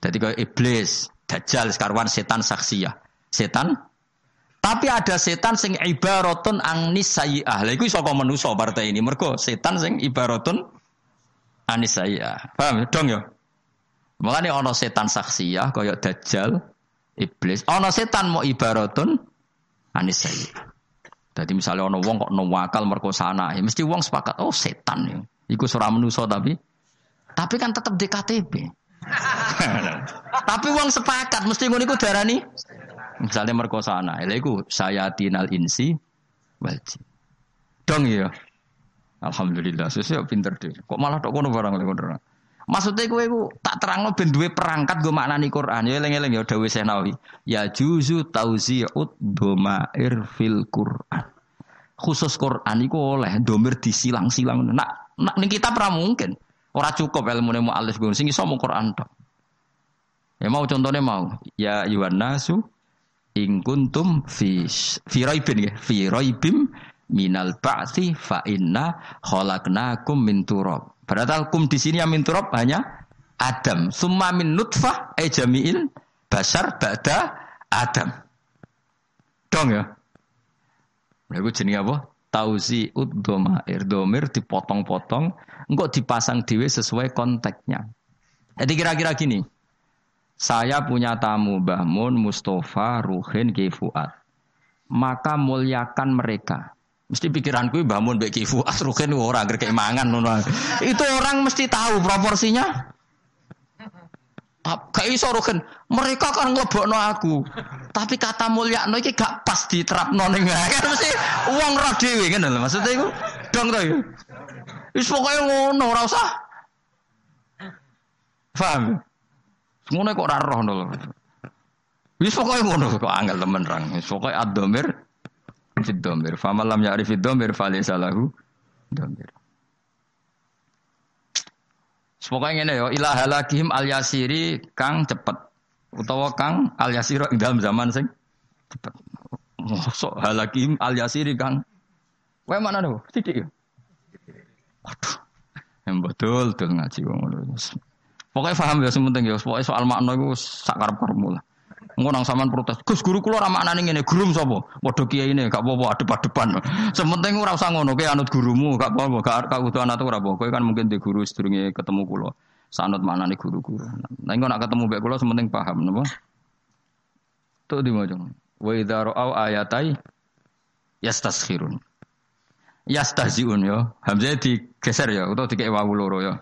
Jadi kayak iblis, dajjal, sekarwan setan saksiyah. Setan tapi ada setan sing ibaratun angnis sayi'ah. Lha iku kok manusa partai ini. Mergo setan sing ibaratun anis sayi'ah. Paham dong ya? Mulane ana setan saksiyah kaya dajjal, iblis. Ana setan mau ibaratun anis Jadi misalnya ana wong kok nawakal merkosa anak, ya mesti wong sepakat, oh setan ya. Iku surah menuso tapi tapi kan tetap di tapi wong sepakat mesti ngono iku darani misalnya merkosa anak, lha saya tinal insi wajib. Dong ya. Alhamdulillah, sesuai pinter deh. Kok malah tok kono barang lek Maksudnya gue gue tak terang ben duwe perangkat gue maknani Quran. Ya eling-eling ya Dawi Senawi. Ya juzu tauzi'ut domair fil Quran. Khusus Quran iku oleh domir disilang-silang. Nak nak ning kita pra mungkin. Ora cukup ilmu mu alif gue sing iso Quran tok. Ya mau contohnya mau. Ya yuwan nasu ing kuntum fi fi raibin ya. Fi raibim minal ba'thi fa inna khalaqnakum min turab. Padahal kum di sini yang min hanya Adam. Summa min nutfah e jami'il basar ba'da Adam. Dong ya. Itu jenis apa? Tauzi uddomair. Domir dipotong-potong. Enggak dipasang diwe sesuai konteksnya. Jadi kira-kira gini. Saya punya tamu Mbah Mun, Mustafa, Ruhin, Kifuat. Maka muliakan mereka. Mesti pikiranku bangun mbek Kifu Asrukin ora agar mangan Itu orang mesti tahu proporsinya. Gak iso rugen. Mereka kan nglebokno aku. Tapi kata mulia no iki gak pas diterapno ning kan mesti uang roh dhewe ngene lho maksudnya iku. Dong to ya. Wis pokoke ngono ora usah. Paham? Ngono kok ora roh lho. Wis ngono kok angel temen rang. Wis pokoke ad-dhamir fid domir. Faman lam ya'rif fid domir falaysa lahu domir. Pokoknya ini ya, ilah halakihim al yasiri kang cepet. Utawa kang al yasiro dalam zaman sing cepet. Mosok halakihim al yasiri kang. Wae mana nih? Titik ya. Waduh. Yang betul tuh ngaji wong Pokoknya paham ya sementing ya. Pokoknya soal makna itu sakar karep Engko nang sampean protes. Gus guru kula ora maknane ngene, gurum sapa? Padha kiai ini gak apa-apa adep-adepan. Sementing ora usah ngono, kowe anut gurumu, gak apa-apa, gak kudu anut ora apa. Kan mungkin di guru sedurunge ketemu kula. Sanut maknane guru-guru. Nah, engko nak ketemu mbek kula sementing paham napa? Tuh di mana? Wa idza ra'au ayatai yastaskhirun. Yastahziun ya. Hamzah digeser ya utawa dikek wawu loro ya.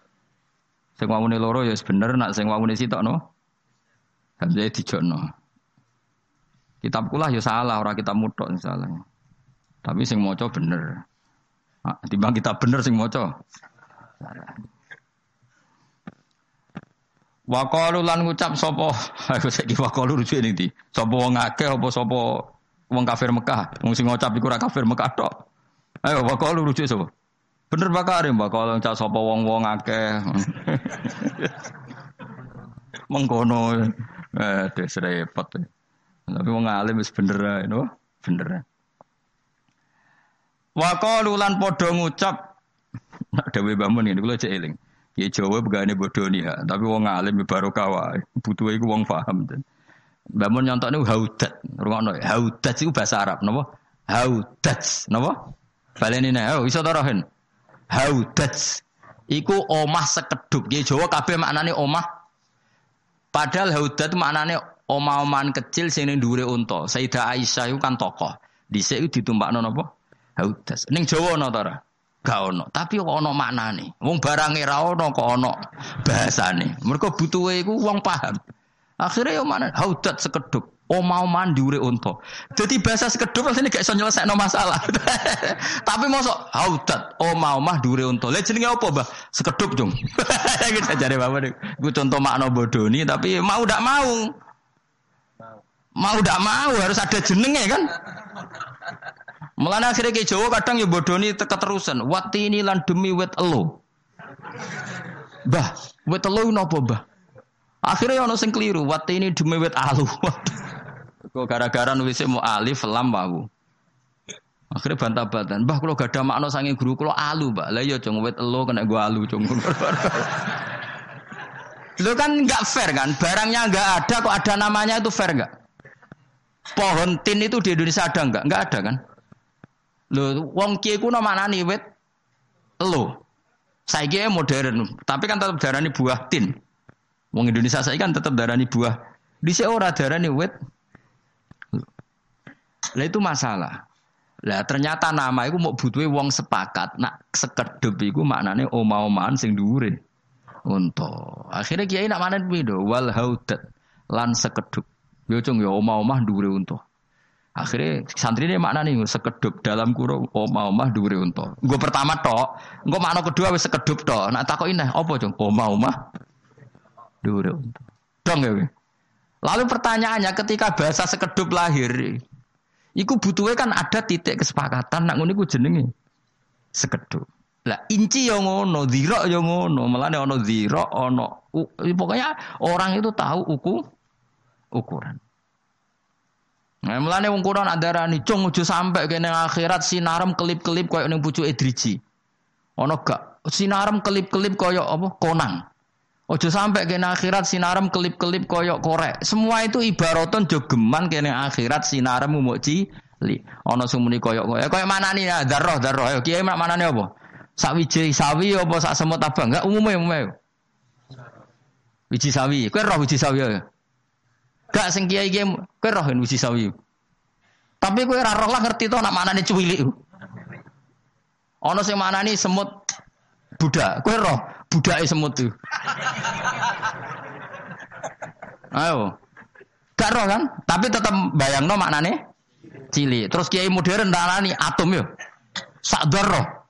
Sing wawune loro ya bener, nak sing wawune sitok no. Hamzah dijono. Kitab kula ya salah, orang kitab mutok salah. Tapi sing maca bener. Ah, timbang kita bener sing maca. Wa qalu lan ngucap sapa? Aku saiki wa qalu rujuk ning ndi? Sapa wong akeh apa sapa wong kafir Mekah? Wong sing ngucap iku kafir Mekah tok. Ayo wa qalu rujuk sapa? Bener bakare Mbak kalau ngucap sapa wong-wong akeh. Mengkono eh des repot. Tapi wong alim wis bener no? Bener. Wa qalu lan padha ngucap nak dewe bangun ini kula cek eling. Ya Jawa begane bodoh nih ya, tapi wong alim barokah wae. Butuh iku wong paham. Bangun nyontokne haudat. Rungono haudat iku bahasa Arab napa? Haudat napa? Baleni nek oh iso ta rohen. Haudat iku omah sekedhup. Ya Jawa kabeh maknane omah. Padahal haudat maknane omah-omahan kecil sing ning dhuwure unta. Aisyah iku kan tokoh. Dhisik iku ditumpakno napa? Haudas. Ning Jawa ana ta? Gak ono, tapi kok ono maknane. Wong barange ra ono kok ono bahasane. Mergo butuhe iku wong paham. Akhirnya yo mana haudat sekeduk. Omah-omahan diure unta. Jadi bahasa sekeduk rasanya gak iso nyelesaikno masalah. tapi mosok haudat omah-omah diure unta. Lah jenenge apa, Mbah? Sekeduk, Jung. Kita jare Bapak Iku contoh makna bodoni tapi mau ndak mau. Mau ndak mau harus ada jenenge kan? Mulane akhirnya ke Jawa kadang ya bodoni. Wati ini lan demi wet elo. Bah, wet elo napa, Bah? Akhirnya ono sing keliru. Wati ini demi wet alu. Kok gara-gara nulisnya mau alif lam wawu. Akhirnya bantah-bantahan. Bah, kalau gak ada makna sange guru, kalau alu, Mbak. Lah iya, cung, wet elo kena gua alu, cung. Lo kan nggak fair kan? Barangnya nggak ada, kok ada namanya itu fair nggak? Pohon tin itu di Indonesia ada nggak? Nggak ada kan? Lho, wong kuno maknani wit lo. Saiki modern, tapi kan tetap darani buah tin. Wong Indonesia saya kan tetap darani buah. Di ora darani wit. Lah itu masalah. Lah ternyata nama itu mau butuhe wong sepakat. Nak sekedep iku maknane oma-omaan sing dhuwure. Unta. Akhirnya kiai nak manen pido wal haudat lan sekedep. Yo cung yo omah-omah dhuwure unta. Akhirnya santri ini makna nih sekedup dalam kurung omah-omah dure unta. Gue pertama tok, gue makna kedua wis sekedup tok. Nak takut ini apa cung? Omah-omah dure unta. Dong ya. Lalu pertanyaannya ketika bahasa sekedup lahir, iku butuhnya kan ada titik kesepakatan nak ngono iku jenenge sekedup. Lah inci yang ngono, zira yang ngono, melane ono zira, ono pokoknya orang itu tahu uku ukuran. Nah, mulane wong Quran adarani cung ojo sampe kene akhirat sinaram kelip-kelip koyo ning pucuke driji. Ono gak sinaram kelip-kelip koyo apa? Konang. Ojo sampe kene akhirat sinaram kelip-kelip koyo korek. Semua itu ibaraton jogeman kene akhirat sinaram mumuk li. Ono sumuni koyo koyo. Koyo manani ya darah darah. Ayo kiai mak manane apa? Sak wiji sawi apa sak semut abang? Enggak umume umume. Wiji sawi. Kowe roh wiji sawi ya? Gak sing kiai kiai kowe roh wiji sawi. Tapi kowe ora roh lah ngerti to nak manane cuwilik. Ana sing manani semut budak. Kowe roh budake semut itu. Ayo. Gak roh kan? Tapi tetap bayangno maknane cilik. Terus kiai modern tak nani atom yo. Sak roh.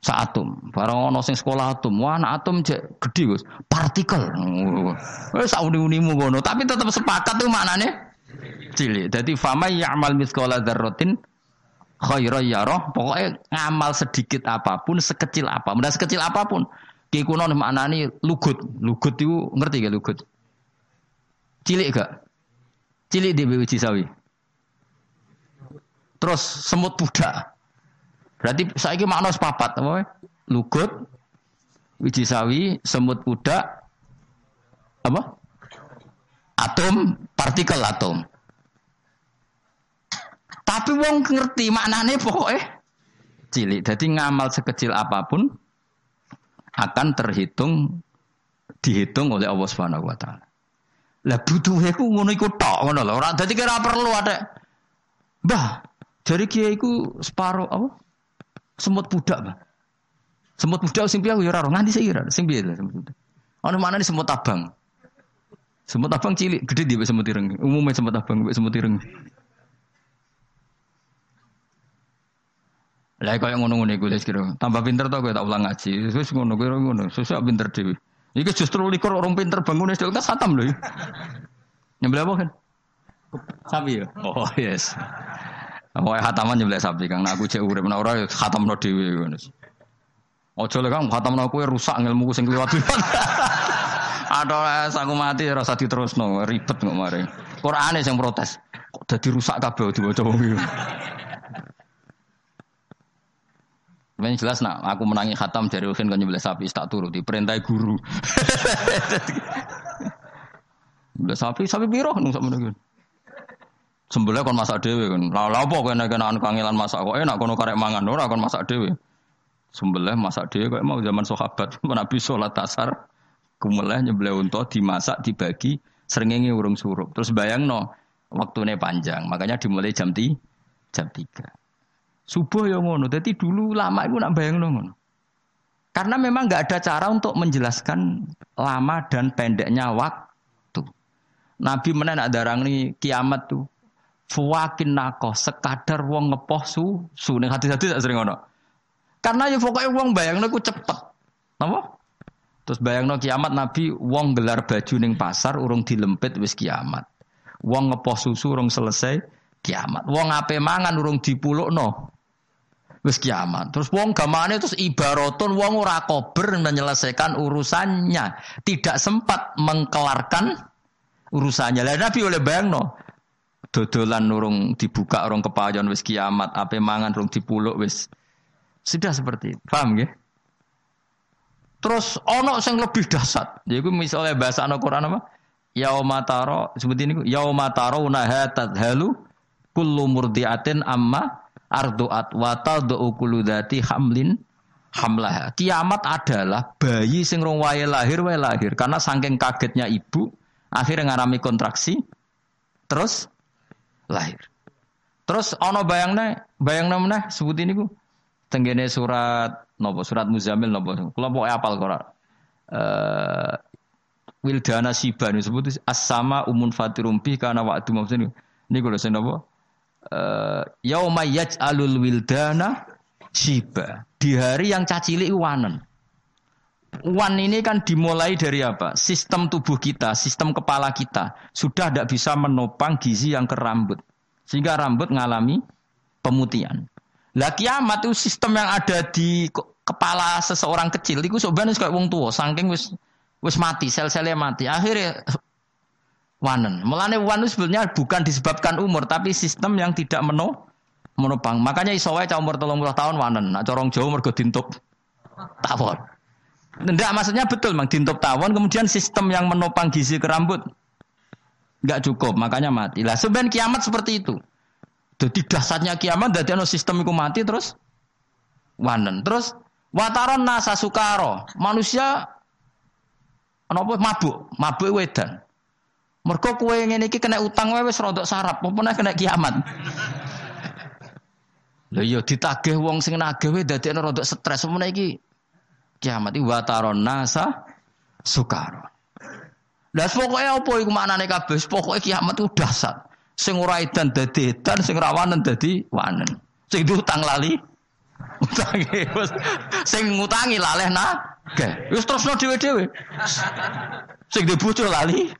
Sak atom. Barang ono sing sekolah atom. Wah, anak atom cek gede, Gus. Partikel. Wis sak uni-unimu ngono, tapi tetap sepakat tuh maknane cilik. Jadi fama ya'mal mithqala dzarratin khairan yarah. Pokoknya ngamal sedikit apa pun, sekecil apa pun, dan sekecil apa pun. Ki kuno maknani lugut. Lugut itu ngerti gak lugut? Cilik gak? Cilik di biji sawi. Terus semut budak. Berarti saya ini makna sepapat, apa? Lugut, wiji sawi, semut budak, apa? atom, partikel atom. Tapi wong ngerti maknane pokoknya cilik. Jadi ngamal sekecil apa pun akan terhitung dihitung oleh Allah Subhanahu wa taala. Lah butuhe ku ngono iku tok ngono lho. Ora dadi kira perlu ada. Mbah, dari kiai ku separo apa? Semut budak, Mbah. Semut budak sing piye ya ora nganti sing ora. Sing piye semut budak. Ono semut abang. Semut abang cilik, gede dia semut ireng. Umumnya semut abang, semut ireng. Lah kaya ngono-ngono iku wis kira. Tambah pinter to kowe tak ulang ngaji. Wis ngono kowe ngono. Sesuk pinter dhewe. Iki justru likur orang pinter bangun itu kan khatam loh. Nyembelih apa kan? Sapi ya. Oh yes. Oh khataman nyembelih sapi kang. Nah, aku cek urip nek ora khatam no dhewe ngono. Ojo lek kang khatam no kowe rusak ilmuku sing liwat-liwat. Ada sangu mati rasa diterusno ribet kok mari. Qur'ane sing protes. Kok dadi rusak kabeh diwaca wong. Ini jelas nak aku menangi khatam dari Uhin kan nyembelih sapi tak turut di perintah guru. Nyembelih sapi sapi biru nung sak menunggu. Sembelih kon masak dewe kan. Lah apa kene kene kangelan masak kok enak kono karek mangan ora kon masak dewe. Sembelih masak dewe kok mau zaman sahabat Nabi sholat asar kumeleh nyembelih unta dimasak dibagi srengenge urung surup. Terus bayang no waktunya panjang makanya dimulai jam 3 jam 3. Subuh ya ngono. Jadi dulu lama itu nak bayang ngono. Karena memang nggak ada cara untuk menjelaskan lama dan pendeknya waktu. Nabi mana nak darang nih kiamat tuh. Fuwakin nako sekadar wong ngepoh su su nih hati-hati sering ngono. Karena ya pokoknya wong bayang ku cepet. Napa? Terus bayang kiamat Nabi wong gelar baju ning pasar urung dilempit wis kiamat. Wong ngepoh susu urung selesai kiamat. Wong ape mangan urung dipulukno wis kiamat. Terus wong gamane terus ibaratun wong ora kober menyelesaikan urusannya, tidak sempat mengkelarkan urusannya. Lah Nabi oleh bayangno dodolan nurung dibuka orang kepayon wis kiamat, ape mangan urung dipuluk wis sudah seperti itu. Paham nggih? Terus ono sing lebih dahsyat. Yaiku misalnya bahasa ana Quran apa? Yaumataro seperti ini yaumataro nahatat halu kullu murdiatin amma arduat watal do ukuludati hamlin hamlah. Kiamat adalah bayi sing rong wae lahir wae lahir. Karena saking kagetnya ibu akhirnya ngarami kontraksi terus lahir. Terus ono bayangnya bayang namanya sebut ini ku. Tenggene surat nopo surat muzamil nopo. Kalau mau apal kora uh, wildana siban disebut as-sama umun fatirumpi karena waktu maksudnya ini kalau saya nopo uh, yauma yaj'alul wildana shiba. Di hari yang cacili wanen. Wan ini kan dimulai dari apa? Sistem tubuh kita, sistem kepala kita sudah tidak bisa menopang gizi yang ke rambut. Sehingga rambut mengalami pemutihan. Lah kiamat itu sistem yang ada di kepala seseorang kecil itu sebenarnya kayak wong tua, saking wis wis mati, sel-selnya mati. Akhirnya wanen. Melane wan sebenarnya bukan disebabkan umur, tapi sistem yang tidak meno menopang. Makanya iso wae umur 30 tahun wanen. Nak corong jauh mergo dintup tawon. Tidak maksudnya betul mang dintup tawon kemudian sistem yang menopang gizi ke rambut nggak cukup, makanya mati. Lah sebenarnya kiamat seperti itu. Jadi dasarnya kiamat dari ono sistem itu mati terus wanen. Terus wataron nasa sukaro. Manusia apa mabuk, mabuk wedan. Mergo kue ngene iki kena utang wae wis sarap, apa kena kiamat. Lha iya ditagih wong sing nagih wae dadekno rodok stres, apa iki kiamat iki wataron nasa sukar. Lah pokoke apa iku maknane kabeh? Pokoke kiamat itu dahsyat. Sing ora edan dadi edan, sing rawanen dadi wanen. Sing diutang lali utangi sing ngutangi laleh nagih. Wis terusno dhewe-dhewe. Sing dibojo lali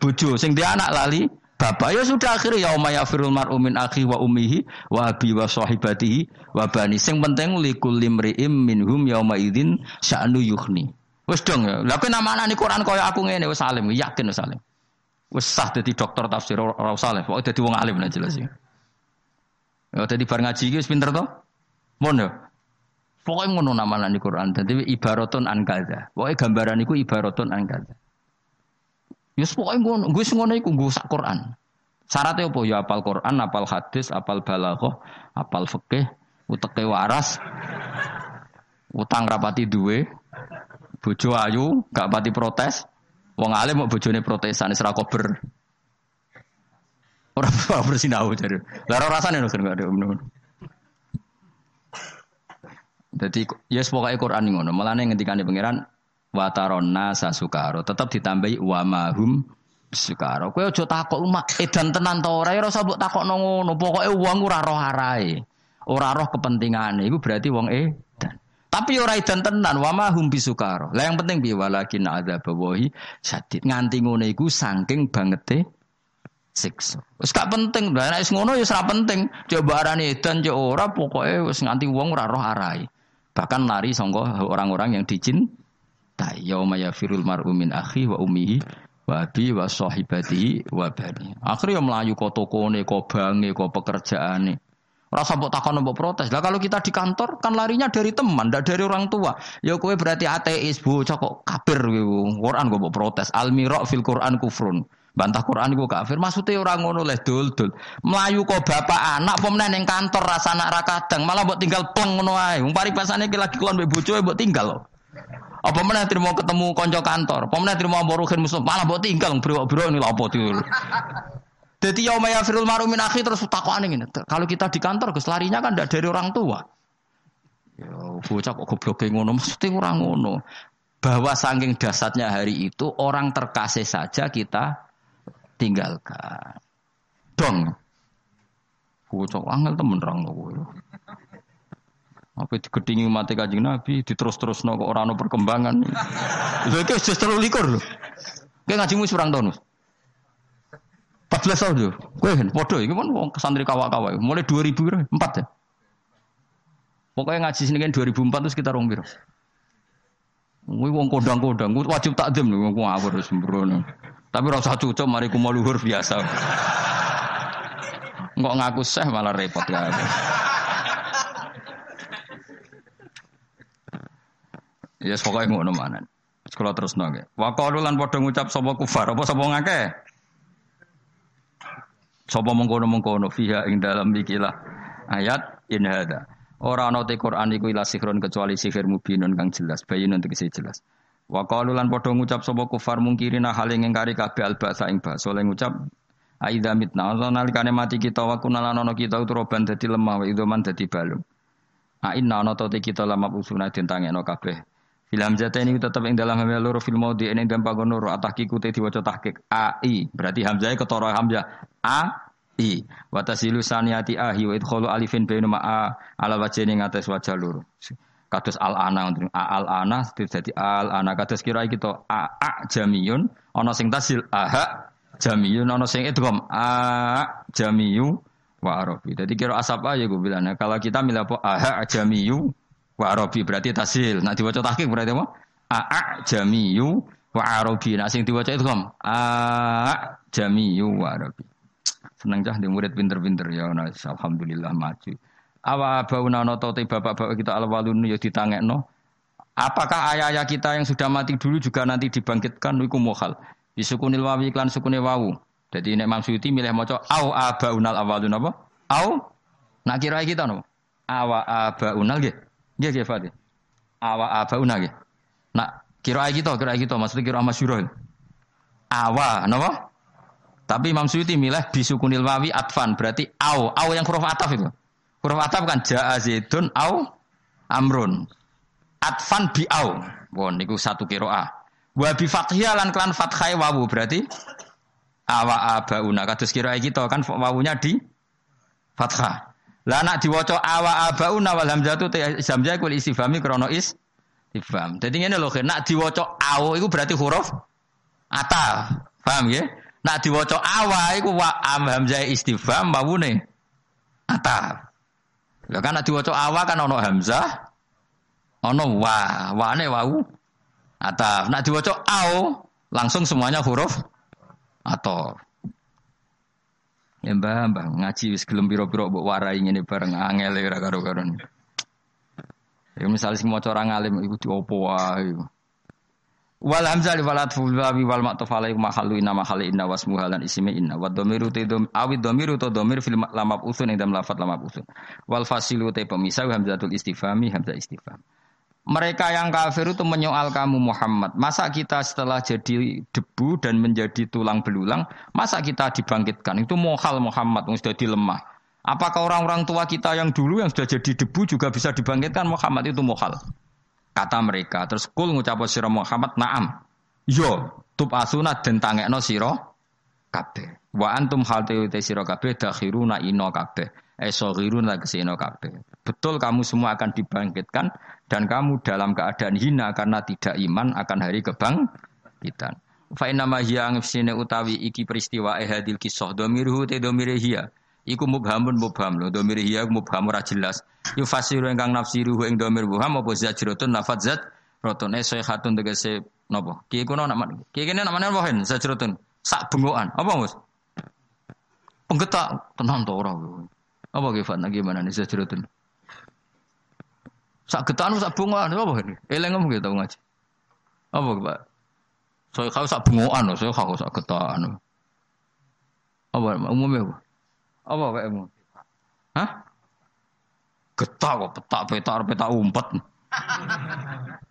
Bojo sing dia anak lali bapak ya sudah akhirnya ya umaya firul mar'u min akhi wa ummihi wa abi wa sahibatihi wa bani. Sing penting likul limri'im minhum yauma idzin sya'nu yukhni wis dong ya. Lha nama anak Quran kaya aku ngene wis alim yakin wis alim wis sah dadi dokter tafsir ora usah saleh pokoke dadi wong alim lah jelas ya. Ya dadi bar ngaji iki wis pinter to? Mon ya. Pokoknya ngono nama anak Quran. Jadi ibaratun an kaza. Pokoknya gambaran itu ibaratun an kaza. Ya pokoke ngono, gue ngono iku nggo sak Quran. Syaratnya apa? Ya apal Quran, apal hadis, apal balaghah, apal fikih, uteke waras, utang rapati duwe, bojo ayu, gak pati protes, wong alim mau bojone protesan ora kober. Ora bersinau jadi. Lah rasane lho kan gak ada. Jadi ya yes, pokoknya Quran ngono. Mulane ngendikane pangeran wataron nasa sukaro tetap ditambahi wa mahum Sekarang kowe aja takok umak edan tenan ta ora ora usah mbok takokno ngono. Pokoke wong ora roh arahe. Ora roh kepentingane iku berarti wong edan. Tapi ora edan tenan wa ma hum bisukara. Lah yang penting piye walakin adzabawahi sadid. Nganti ngono iku saking bangete siksa. Wis gak penting, lah nek ngono ya ora penting. Coba arane edan cek ora pokoke wis nganti wong ora roh arahe. Bahkan lari sangka orang-orang yang dicintai. Yauma yafirul mar'u min akhi wa ummihi Wabi wa sahibati wa bani. Akhirnya melayu kok tokone, kok bange, kok pekerjaane. Rasa mbok takon mbok protes. Lah kalau kita di kantor kan larinya dari teman, ndak dari orang tua. Ya kowe berarti ateis, bocah kok kafir kowe. Quran kok mbok protes. Al mira fil Quran kufrun. Bantah Quran iku kafir. Maksudnya orang ngono leh dul-dul. Melayu kok bapak anak pemene ning kantor rasa anak ra kadang, malah mbok tinggal pleng ngono ae. Wong paripasane iki lagi kelon mbek bojoe mbok tinggal. Apa mana terima ketemu konco kantor? Apa mana terima boruhin musuh? Malah buat tinggal bro-bro ini apa tuh? Jadi ya Maya Firul Marumin akhir terus takut ini. Kalau kita di kantor, gus larinya kan tidak dari orang tua. Ya, bocah kok goblok ngono, maksudnya orang ngono. Bahwa saking dasarnya hari itu orang terkasih saja kita tinggalkan. Dong. Bocah angel temen rang apa digedingi mati kajing Nabi, diterus-terus no orang no perkembangan. Itu itu justru likur loh. Kayak ngajimu seberang tahun. 14 tahun loh. Kue kan, podo, ini kan santri kawak-kawak. Mulai 2000 empat ya. Pokoknya ngaji sini kan 2004 terus kita rombir. Wih wong kodang-kodang, wajib takdim loh, wong ngawur sembrono. Tapi rasa cocok, mari ku luhur biasa. Enggak ngaku seh malah repot ya. Ya pokoknya ngono mana. Sekolah terus nongke. Wakalu lan padha ngucap sapa kufar apa sapa ngake. Sapa mengkono mengkono fiha ing dalam ikilah ayat in hada. Ora ana Quran iku ila sihron kecuali sihir mubinun kang jelas, bayinun tegese jelas. Wa qalu lan padha ngucap sapa kufar mungkirina hal ing ngkari kabeh albasa ing basa oleh ngucap Aida mitna nalikane mati kita wa kunalan kita uturoban dadi lemah wa idoman dadi balung. A inna ana te kita lama usuna tangekno kabeh Fil hamzah ini tetap yang dalam hamzah loro fil maudi ini dan pagon loro atahkiku te diwaca tahqiq a i. Berarti hamzah ketara hamzah a i. Wa tasilu saniyati ahi wa idkhalu alifin baina ma a ala wajhi ngates wajah loro. Kados al ana a al ana dadi al ana kados kira kita a a jamiyun ana sing tasil aha jamiyun ana sing idgham a jamiyu wa arabi. Dadi kira asap aja gue bilang. Kalau kita milapo aha jamiyu Wa Arabi berarti tasil. Nah diwaca tahqiq berarti apa? A'a jamiyu wa Arabi. Nah sing diwaca kom. A'a jamiyu wa Arabi. Seneng cah di murid pinter-pinter ya. Nah, alhamdulillah maju. Awa bauna noto te bapak-bapak kita alwalun ya ditangekno. Apakah ayah-ayah kita yang sudah mati dulu juga nanti dibangkitkan iku mukhal. Disukunil wawi iklan sukune wawu. Jadi nek Imam Suyuti milih maca au abaunal awalun apa? Au nak kira kita no. Awa abaunal nggih. Nggih nggih Fatih. Awa abauna nggih. Nak kira kita, kira kita maksudnya kira masyhur. Awa napa? Tapi Imam Suyuti milih bisukunil wawi atfan berarti au, au yang huruf ataf itu. Huruf ataf kan jaa zaidun au amrun. Atfan bi au. Wah niku satu kiroah. Wa bi fathiyah lan klan fathai wawu berarti awa abauna kados kira kita kan wawunya di fathah. Lah nak diwaca awa abauna wal hamzatu hamzah kul istifhami krana is istifham. Dadi ngene lho, nak diwaca au iku berarti huruf ata. Paham ya? Nak diwaca awa iku wa am hamzah istifham mawune ata. Lah kan nak diwaca awa kan ana hamzah ana wa, wane wau ata. Nak diwaca au langsung semuanya huruf atau Ya mbah, mbah ngaji wis gelem pira-pira mbok warai ngene bareng angel ora karo-karon. Ya misal sing maca ora ngalim iku diopo wae. Wal hamzah li walat wawi wal ma'tuf alaihi mahallu inna mahali inna wasmu halan ismi inna wa dhamiru te dom awi dhamiru to dhamir fil lamab usun ing dalam lafat lamab usun. Wal fasilu te pemisah hamzatul istifhami hamzah istifham. Mereka yang kafir itu menyoal kamu Muhammad. Masa kita setelah jadi debu dan menjadi tulang belulang, masa kita dibangkitkan? Itu mohal Muhammad yang sudah dilemah. Apakah orang-orang tua kita yang dulu yang sudah jadi debu juga bisa dibangkitkan Muhammad itu mohal? Kata mereka. Terus kul ngucap sira Muhammad naam. Yo, tub asuna den tangekno sira kabeh. Wa antum hal te sira kabeh dakhiruna ino kabeh. Eso ghiruna kesino kabeh. Betul kamu semua akan dibangkitkan dan kamu dalam keadaan hina karena tidak iman akan hari kebangkitan. Fa inna ma hiya utawi iki peristiwa ehadil kisah domiruhu te domire hiya. Iku mubhamun mubham lho domire hiya mubham ora jelas. Yufasiru ingkang nafsiru ing domir buham apa zajratun nafat zat rotun eh sayhatun tegese napa? Ki kuno nama ki kene namane apa hen zajratun sak bengokan. Apa Mus? Penggetak tenan to ora. Apa ki Fat gimana nih zajratun? Sak getakan sak bengokan apa hen? Eleng ngomong gitu ngaji. Apa Pak? Saya kau sak bengokan saya kau sak getakan. Apa umumnya apa? Apa Pak umum? Hah? Getah kok petak petak petak umpet.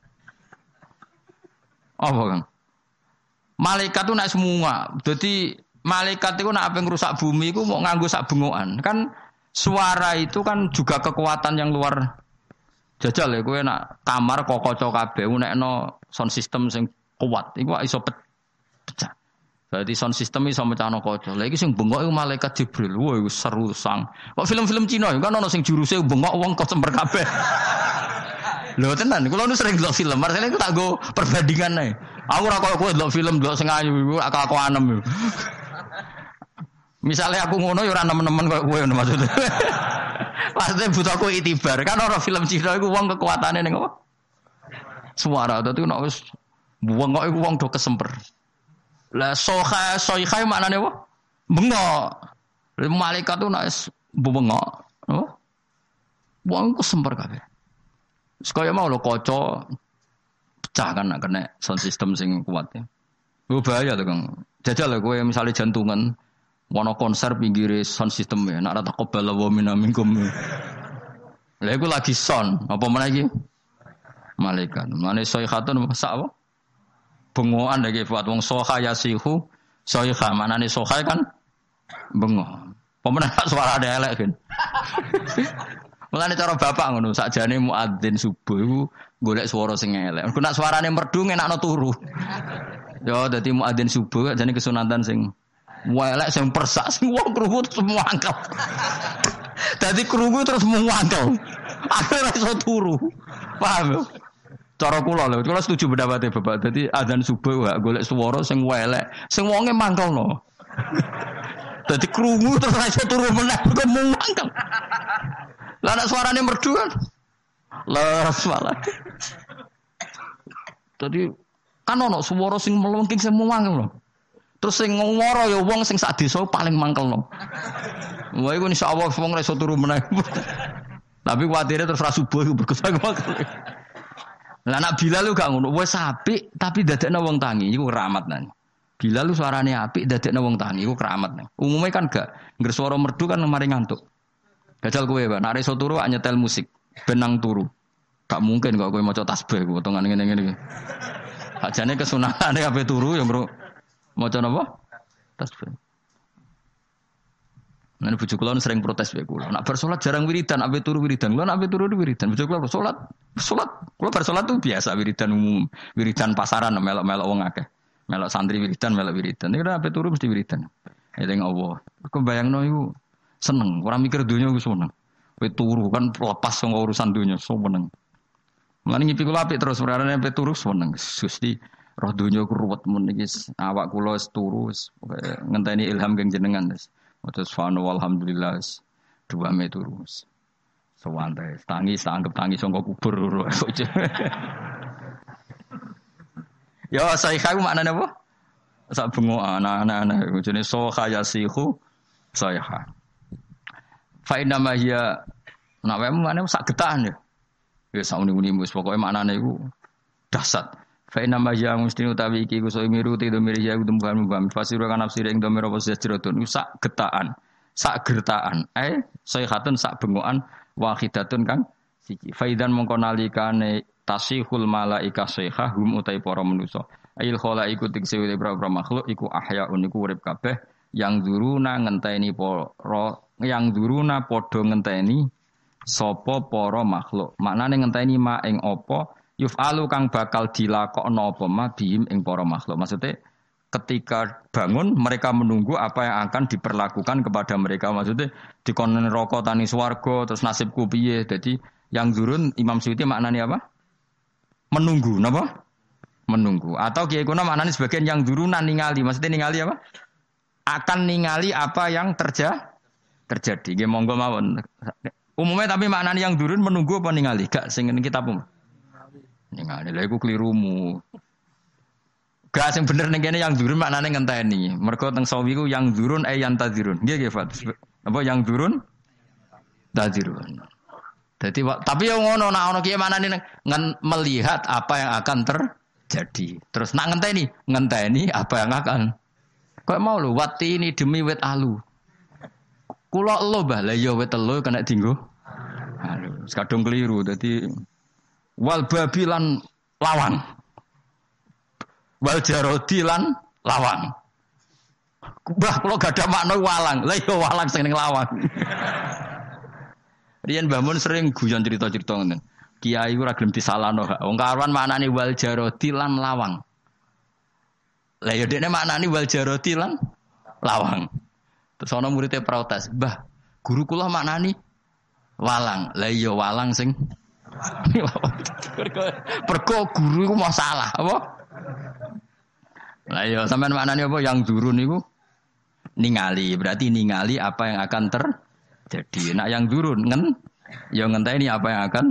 Apa kan? Malaikat itu naik semua. Jadi malaikat itu nak apa rusak bumi itu mau nganggu sak bengokan. Kan suara itu kan juga kekuatan yang luar jajal ya. Kue nak kamar kok kocok kabeh nek no sound system sing kuat. Iku iso pecah. Berarti sound system iso mecahno kaca. Lah iki sing bengok iku malaikat Jibril. Wah seru sang. Kok film-film Cina kan ono sing juruse bengok wong semper kabeh. Lho tenan, kula nu sering delok film. Marsane iku tak go perbandingan ae. Aku ora koyo kowe film delok sing ayu akal aku anem. Misalnya aku ngono ya ora nemen-nemen koyo kowe maksudnya. Maksudnya butuh aku itibar. Kan orang film Cina iku wong kekuatannya ning apa? Suara. Dadi nek wis buang kok wong do kesemper. Lah soha soiha maknane apa? Bengok. Malaikat tuh nak bengok. Oh. Wong ku semper kabeh. Sekaya mau lo koco pecah kan nak kena sound system sing kuat ya. Gue bahaya tuh kang. Jajal lah gue misalnya jantungan, wono konser pinggir sound system ya. Nak rata kobal wa minamikum. Lah gue lagi sound, apa mana lagi? Malaikat. Mana soihatun sak apa? bengokan lagi buat wong soha yasihu soha mana nih soha kan bengo pemenang suara ada elek kan Mulane cara bapak ngono, sakjane muadzin subuh iku golek swara sing elek. Engko nak suarane merdu ngenakno turu. Yo dadi muadzin subuh jane kesunatan sing elek sing persak sing wong krungu terus muangkel. Dadi krungu terus muangkel. Akhirnya iso turu. Paham? Cara kula lho, kula setuju pendapatnya Bapak. Jadi adzan subuh gak golek swara sing welek, sing wonge mangkelno. Dadi krungu terus iso turu meneh kok mangkel. Lah nek suarane merdu kan. Leres malah. Tadi kan ono swara sing melengking sing mangkel lho. Terus sing ngwara ya wong sing sak desa paling mangkel no. Wah iku insyaallah wong iso turu meneh. Tapi kuatire terus ra subuh iku berkesan lah nak Bilal lu gak ngono, wes apik tapi dadekno wong tangi iku keramat nang. Bilal lu suarane apik dadekno wong tangi iku keramat nang. Umumnya kan gak ngger suara merdu kan mari ngantuk. Gajal kowe, Pak. Nek iso turu nyetel musik, benang turu. Gak mungkin kok kowe maca tasbih potongan ngene-ngene iki. Ajane kesunahane ape turu ya, Bro. Maca napa? Tasbih. Nah, bujuk kula sering protes wae kula. Nak bersolat jarang wiridan, ape turu wiridan. Kula nak ape turu wiridan. Bujuk kula salat, salat. Kula bersolat tuh biasa wiridan umum, wiridan pasaran melok-melok wong akeh. Melok santri wiridan, melok wiridan. Ape turu mesti wiridan. Eling Allah. Kok bayangno iku seneng, ora mikir dunya iku seneng. Kowe turu kan lepas saka urusan dunya, seneng. Mulane ngipi kula apik terus perkara ape turu seneng. Gusti roh dunya ku ruwet mun iki awak kula wis turu ngenteni ilham keng jenengan. Wis. Terus fanu alhamdulillah dua meter terus. Sewantai, tangis, anggap tangis songkok kubur. ya saya kau mana apa? Sak bengo anak-anak jenis soha yasihu saya. Fa inna ma hiya nak wae mana sak getahan ya. Ya sak uni-uni wis pokoke maknane iku dasar. Fa inna ma ya mustin utawi iki ku so miru te domir ya ku tumbuhan mubam fasiru kan nafsir ing domir apa sejaratun sak getaan sak gertaan. Eh sayhatun sak bengokan wahidatun kang siji. Faidan mongko nalikane tasihul malaika sayha hum utai para manusa. Ail khala iku tikse boro makhluk iku ahya uniku urip kabeh. Yang duruna ngenteni para yang duruna padha ngenteni sapa para makhluk. Maknane ngenteni ma ing apa yuf'alu kang bakal dilakokno apa ma bihim ing para makhluk. Maksudnya ketika bangun mereka menunggu apa yang akan diperlakukan kepada mereka. Maksudnya dikonen rokok tani swargo terus nasibku piye. Jadi yang turun Imam Suyuti maknanya apa? Menunggu, napa? Menunggu. Atau kiai kuna maknanya sebagian yang turunan ningali. Maksudnya ningali apa? Akan ningali apa yang terja terjadi. Nggih monggo mawon. Umumnya tapi maknanya yang turun menunggu apa ningali? Gak sing kita pun. Ningali lha iku klirumu. Gak sing bener ning kene yang durun maknane ngenteni. Mergo teng sawi ku yang durun eh yang tadirun. Nggih nggih Fat. Apa yang durun? Tadirun. Jadi tapi yang ngono nak ono kiye manane melihat apa yang akan terjadi. Terus nak ngenteni, ngenteni apa yang akan. Kok mau lu wati ini demi wet alu. Kula lo bah lah ya wet telu kena dinggo. Aduh, kadung keliru. Jadi wal babilan lawang wal jarodi lan lawang Bah, kalau gak ada makna walang, lah yo walang sing lawang. Rian bangun sering guyon cerita-cerita ngene. Kiai ora gelem disalahno gak. Wong karwan maknane wal jarodi lan lawang. Lah yo dekne maknane wal jarodi lan lawang. Terus ana muridnya protes, "Mbah, guru kula maknani walang." Lah iya walang sing Perko guru itu masalah, apa? Lah iya sampean maknane apa yang durun niku ningali, berarti ningali apa yang akan terjadi. Nak yang durun ngen ya ngenteni apa yang akan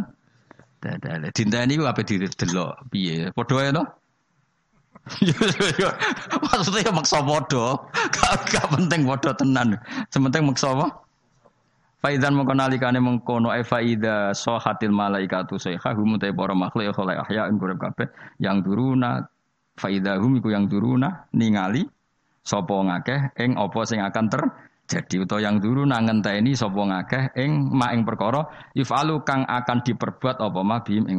terjadi. Dinteni ku apa didelok piye? Padha ae to? Maksudnya maksa podo, gak, gak penting podo tenan. Sementing maksa apa? Faidan mengko nalikane mengkono e faida sahatil malaikatu sayha hum te para makhluk khala ahya ing urip kabeh yang duruna faida hum iku yang duruna ningali sapa ngakeh ing apa sing akan terjadi utawa yang duruna ngenteni sapa ngakeh ing mak ing perkara ifalu kang akan diperbuat apa ma bihim ing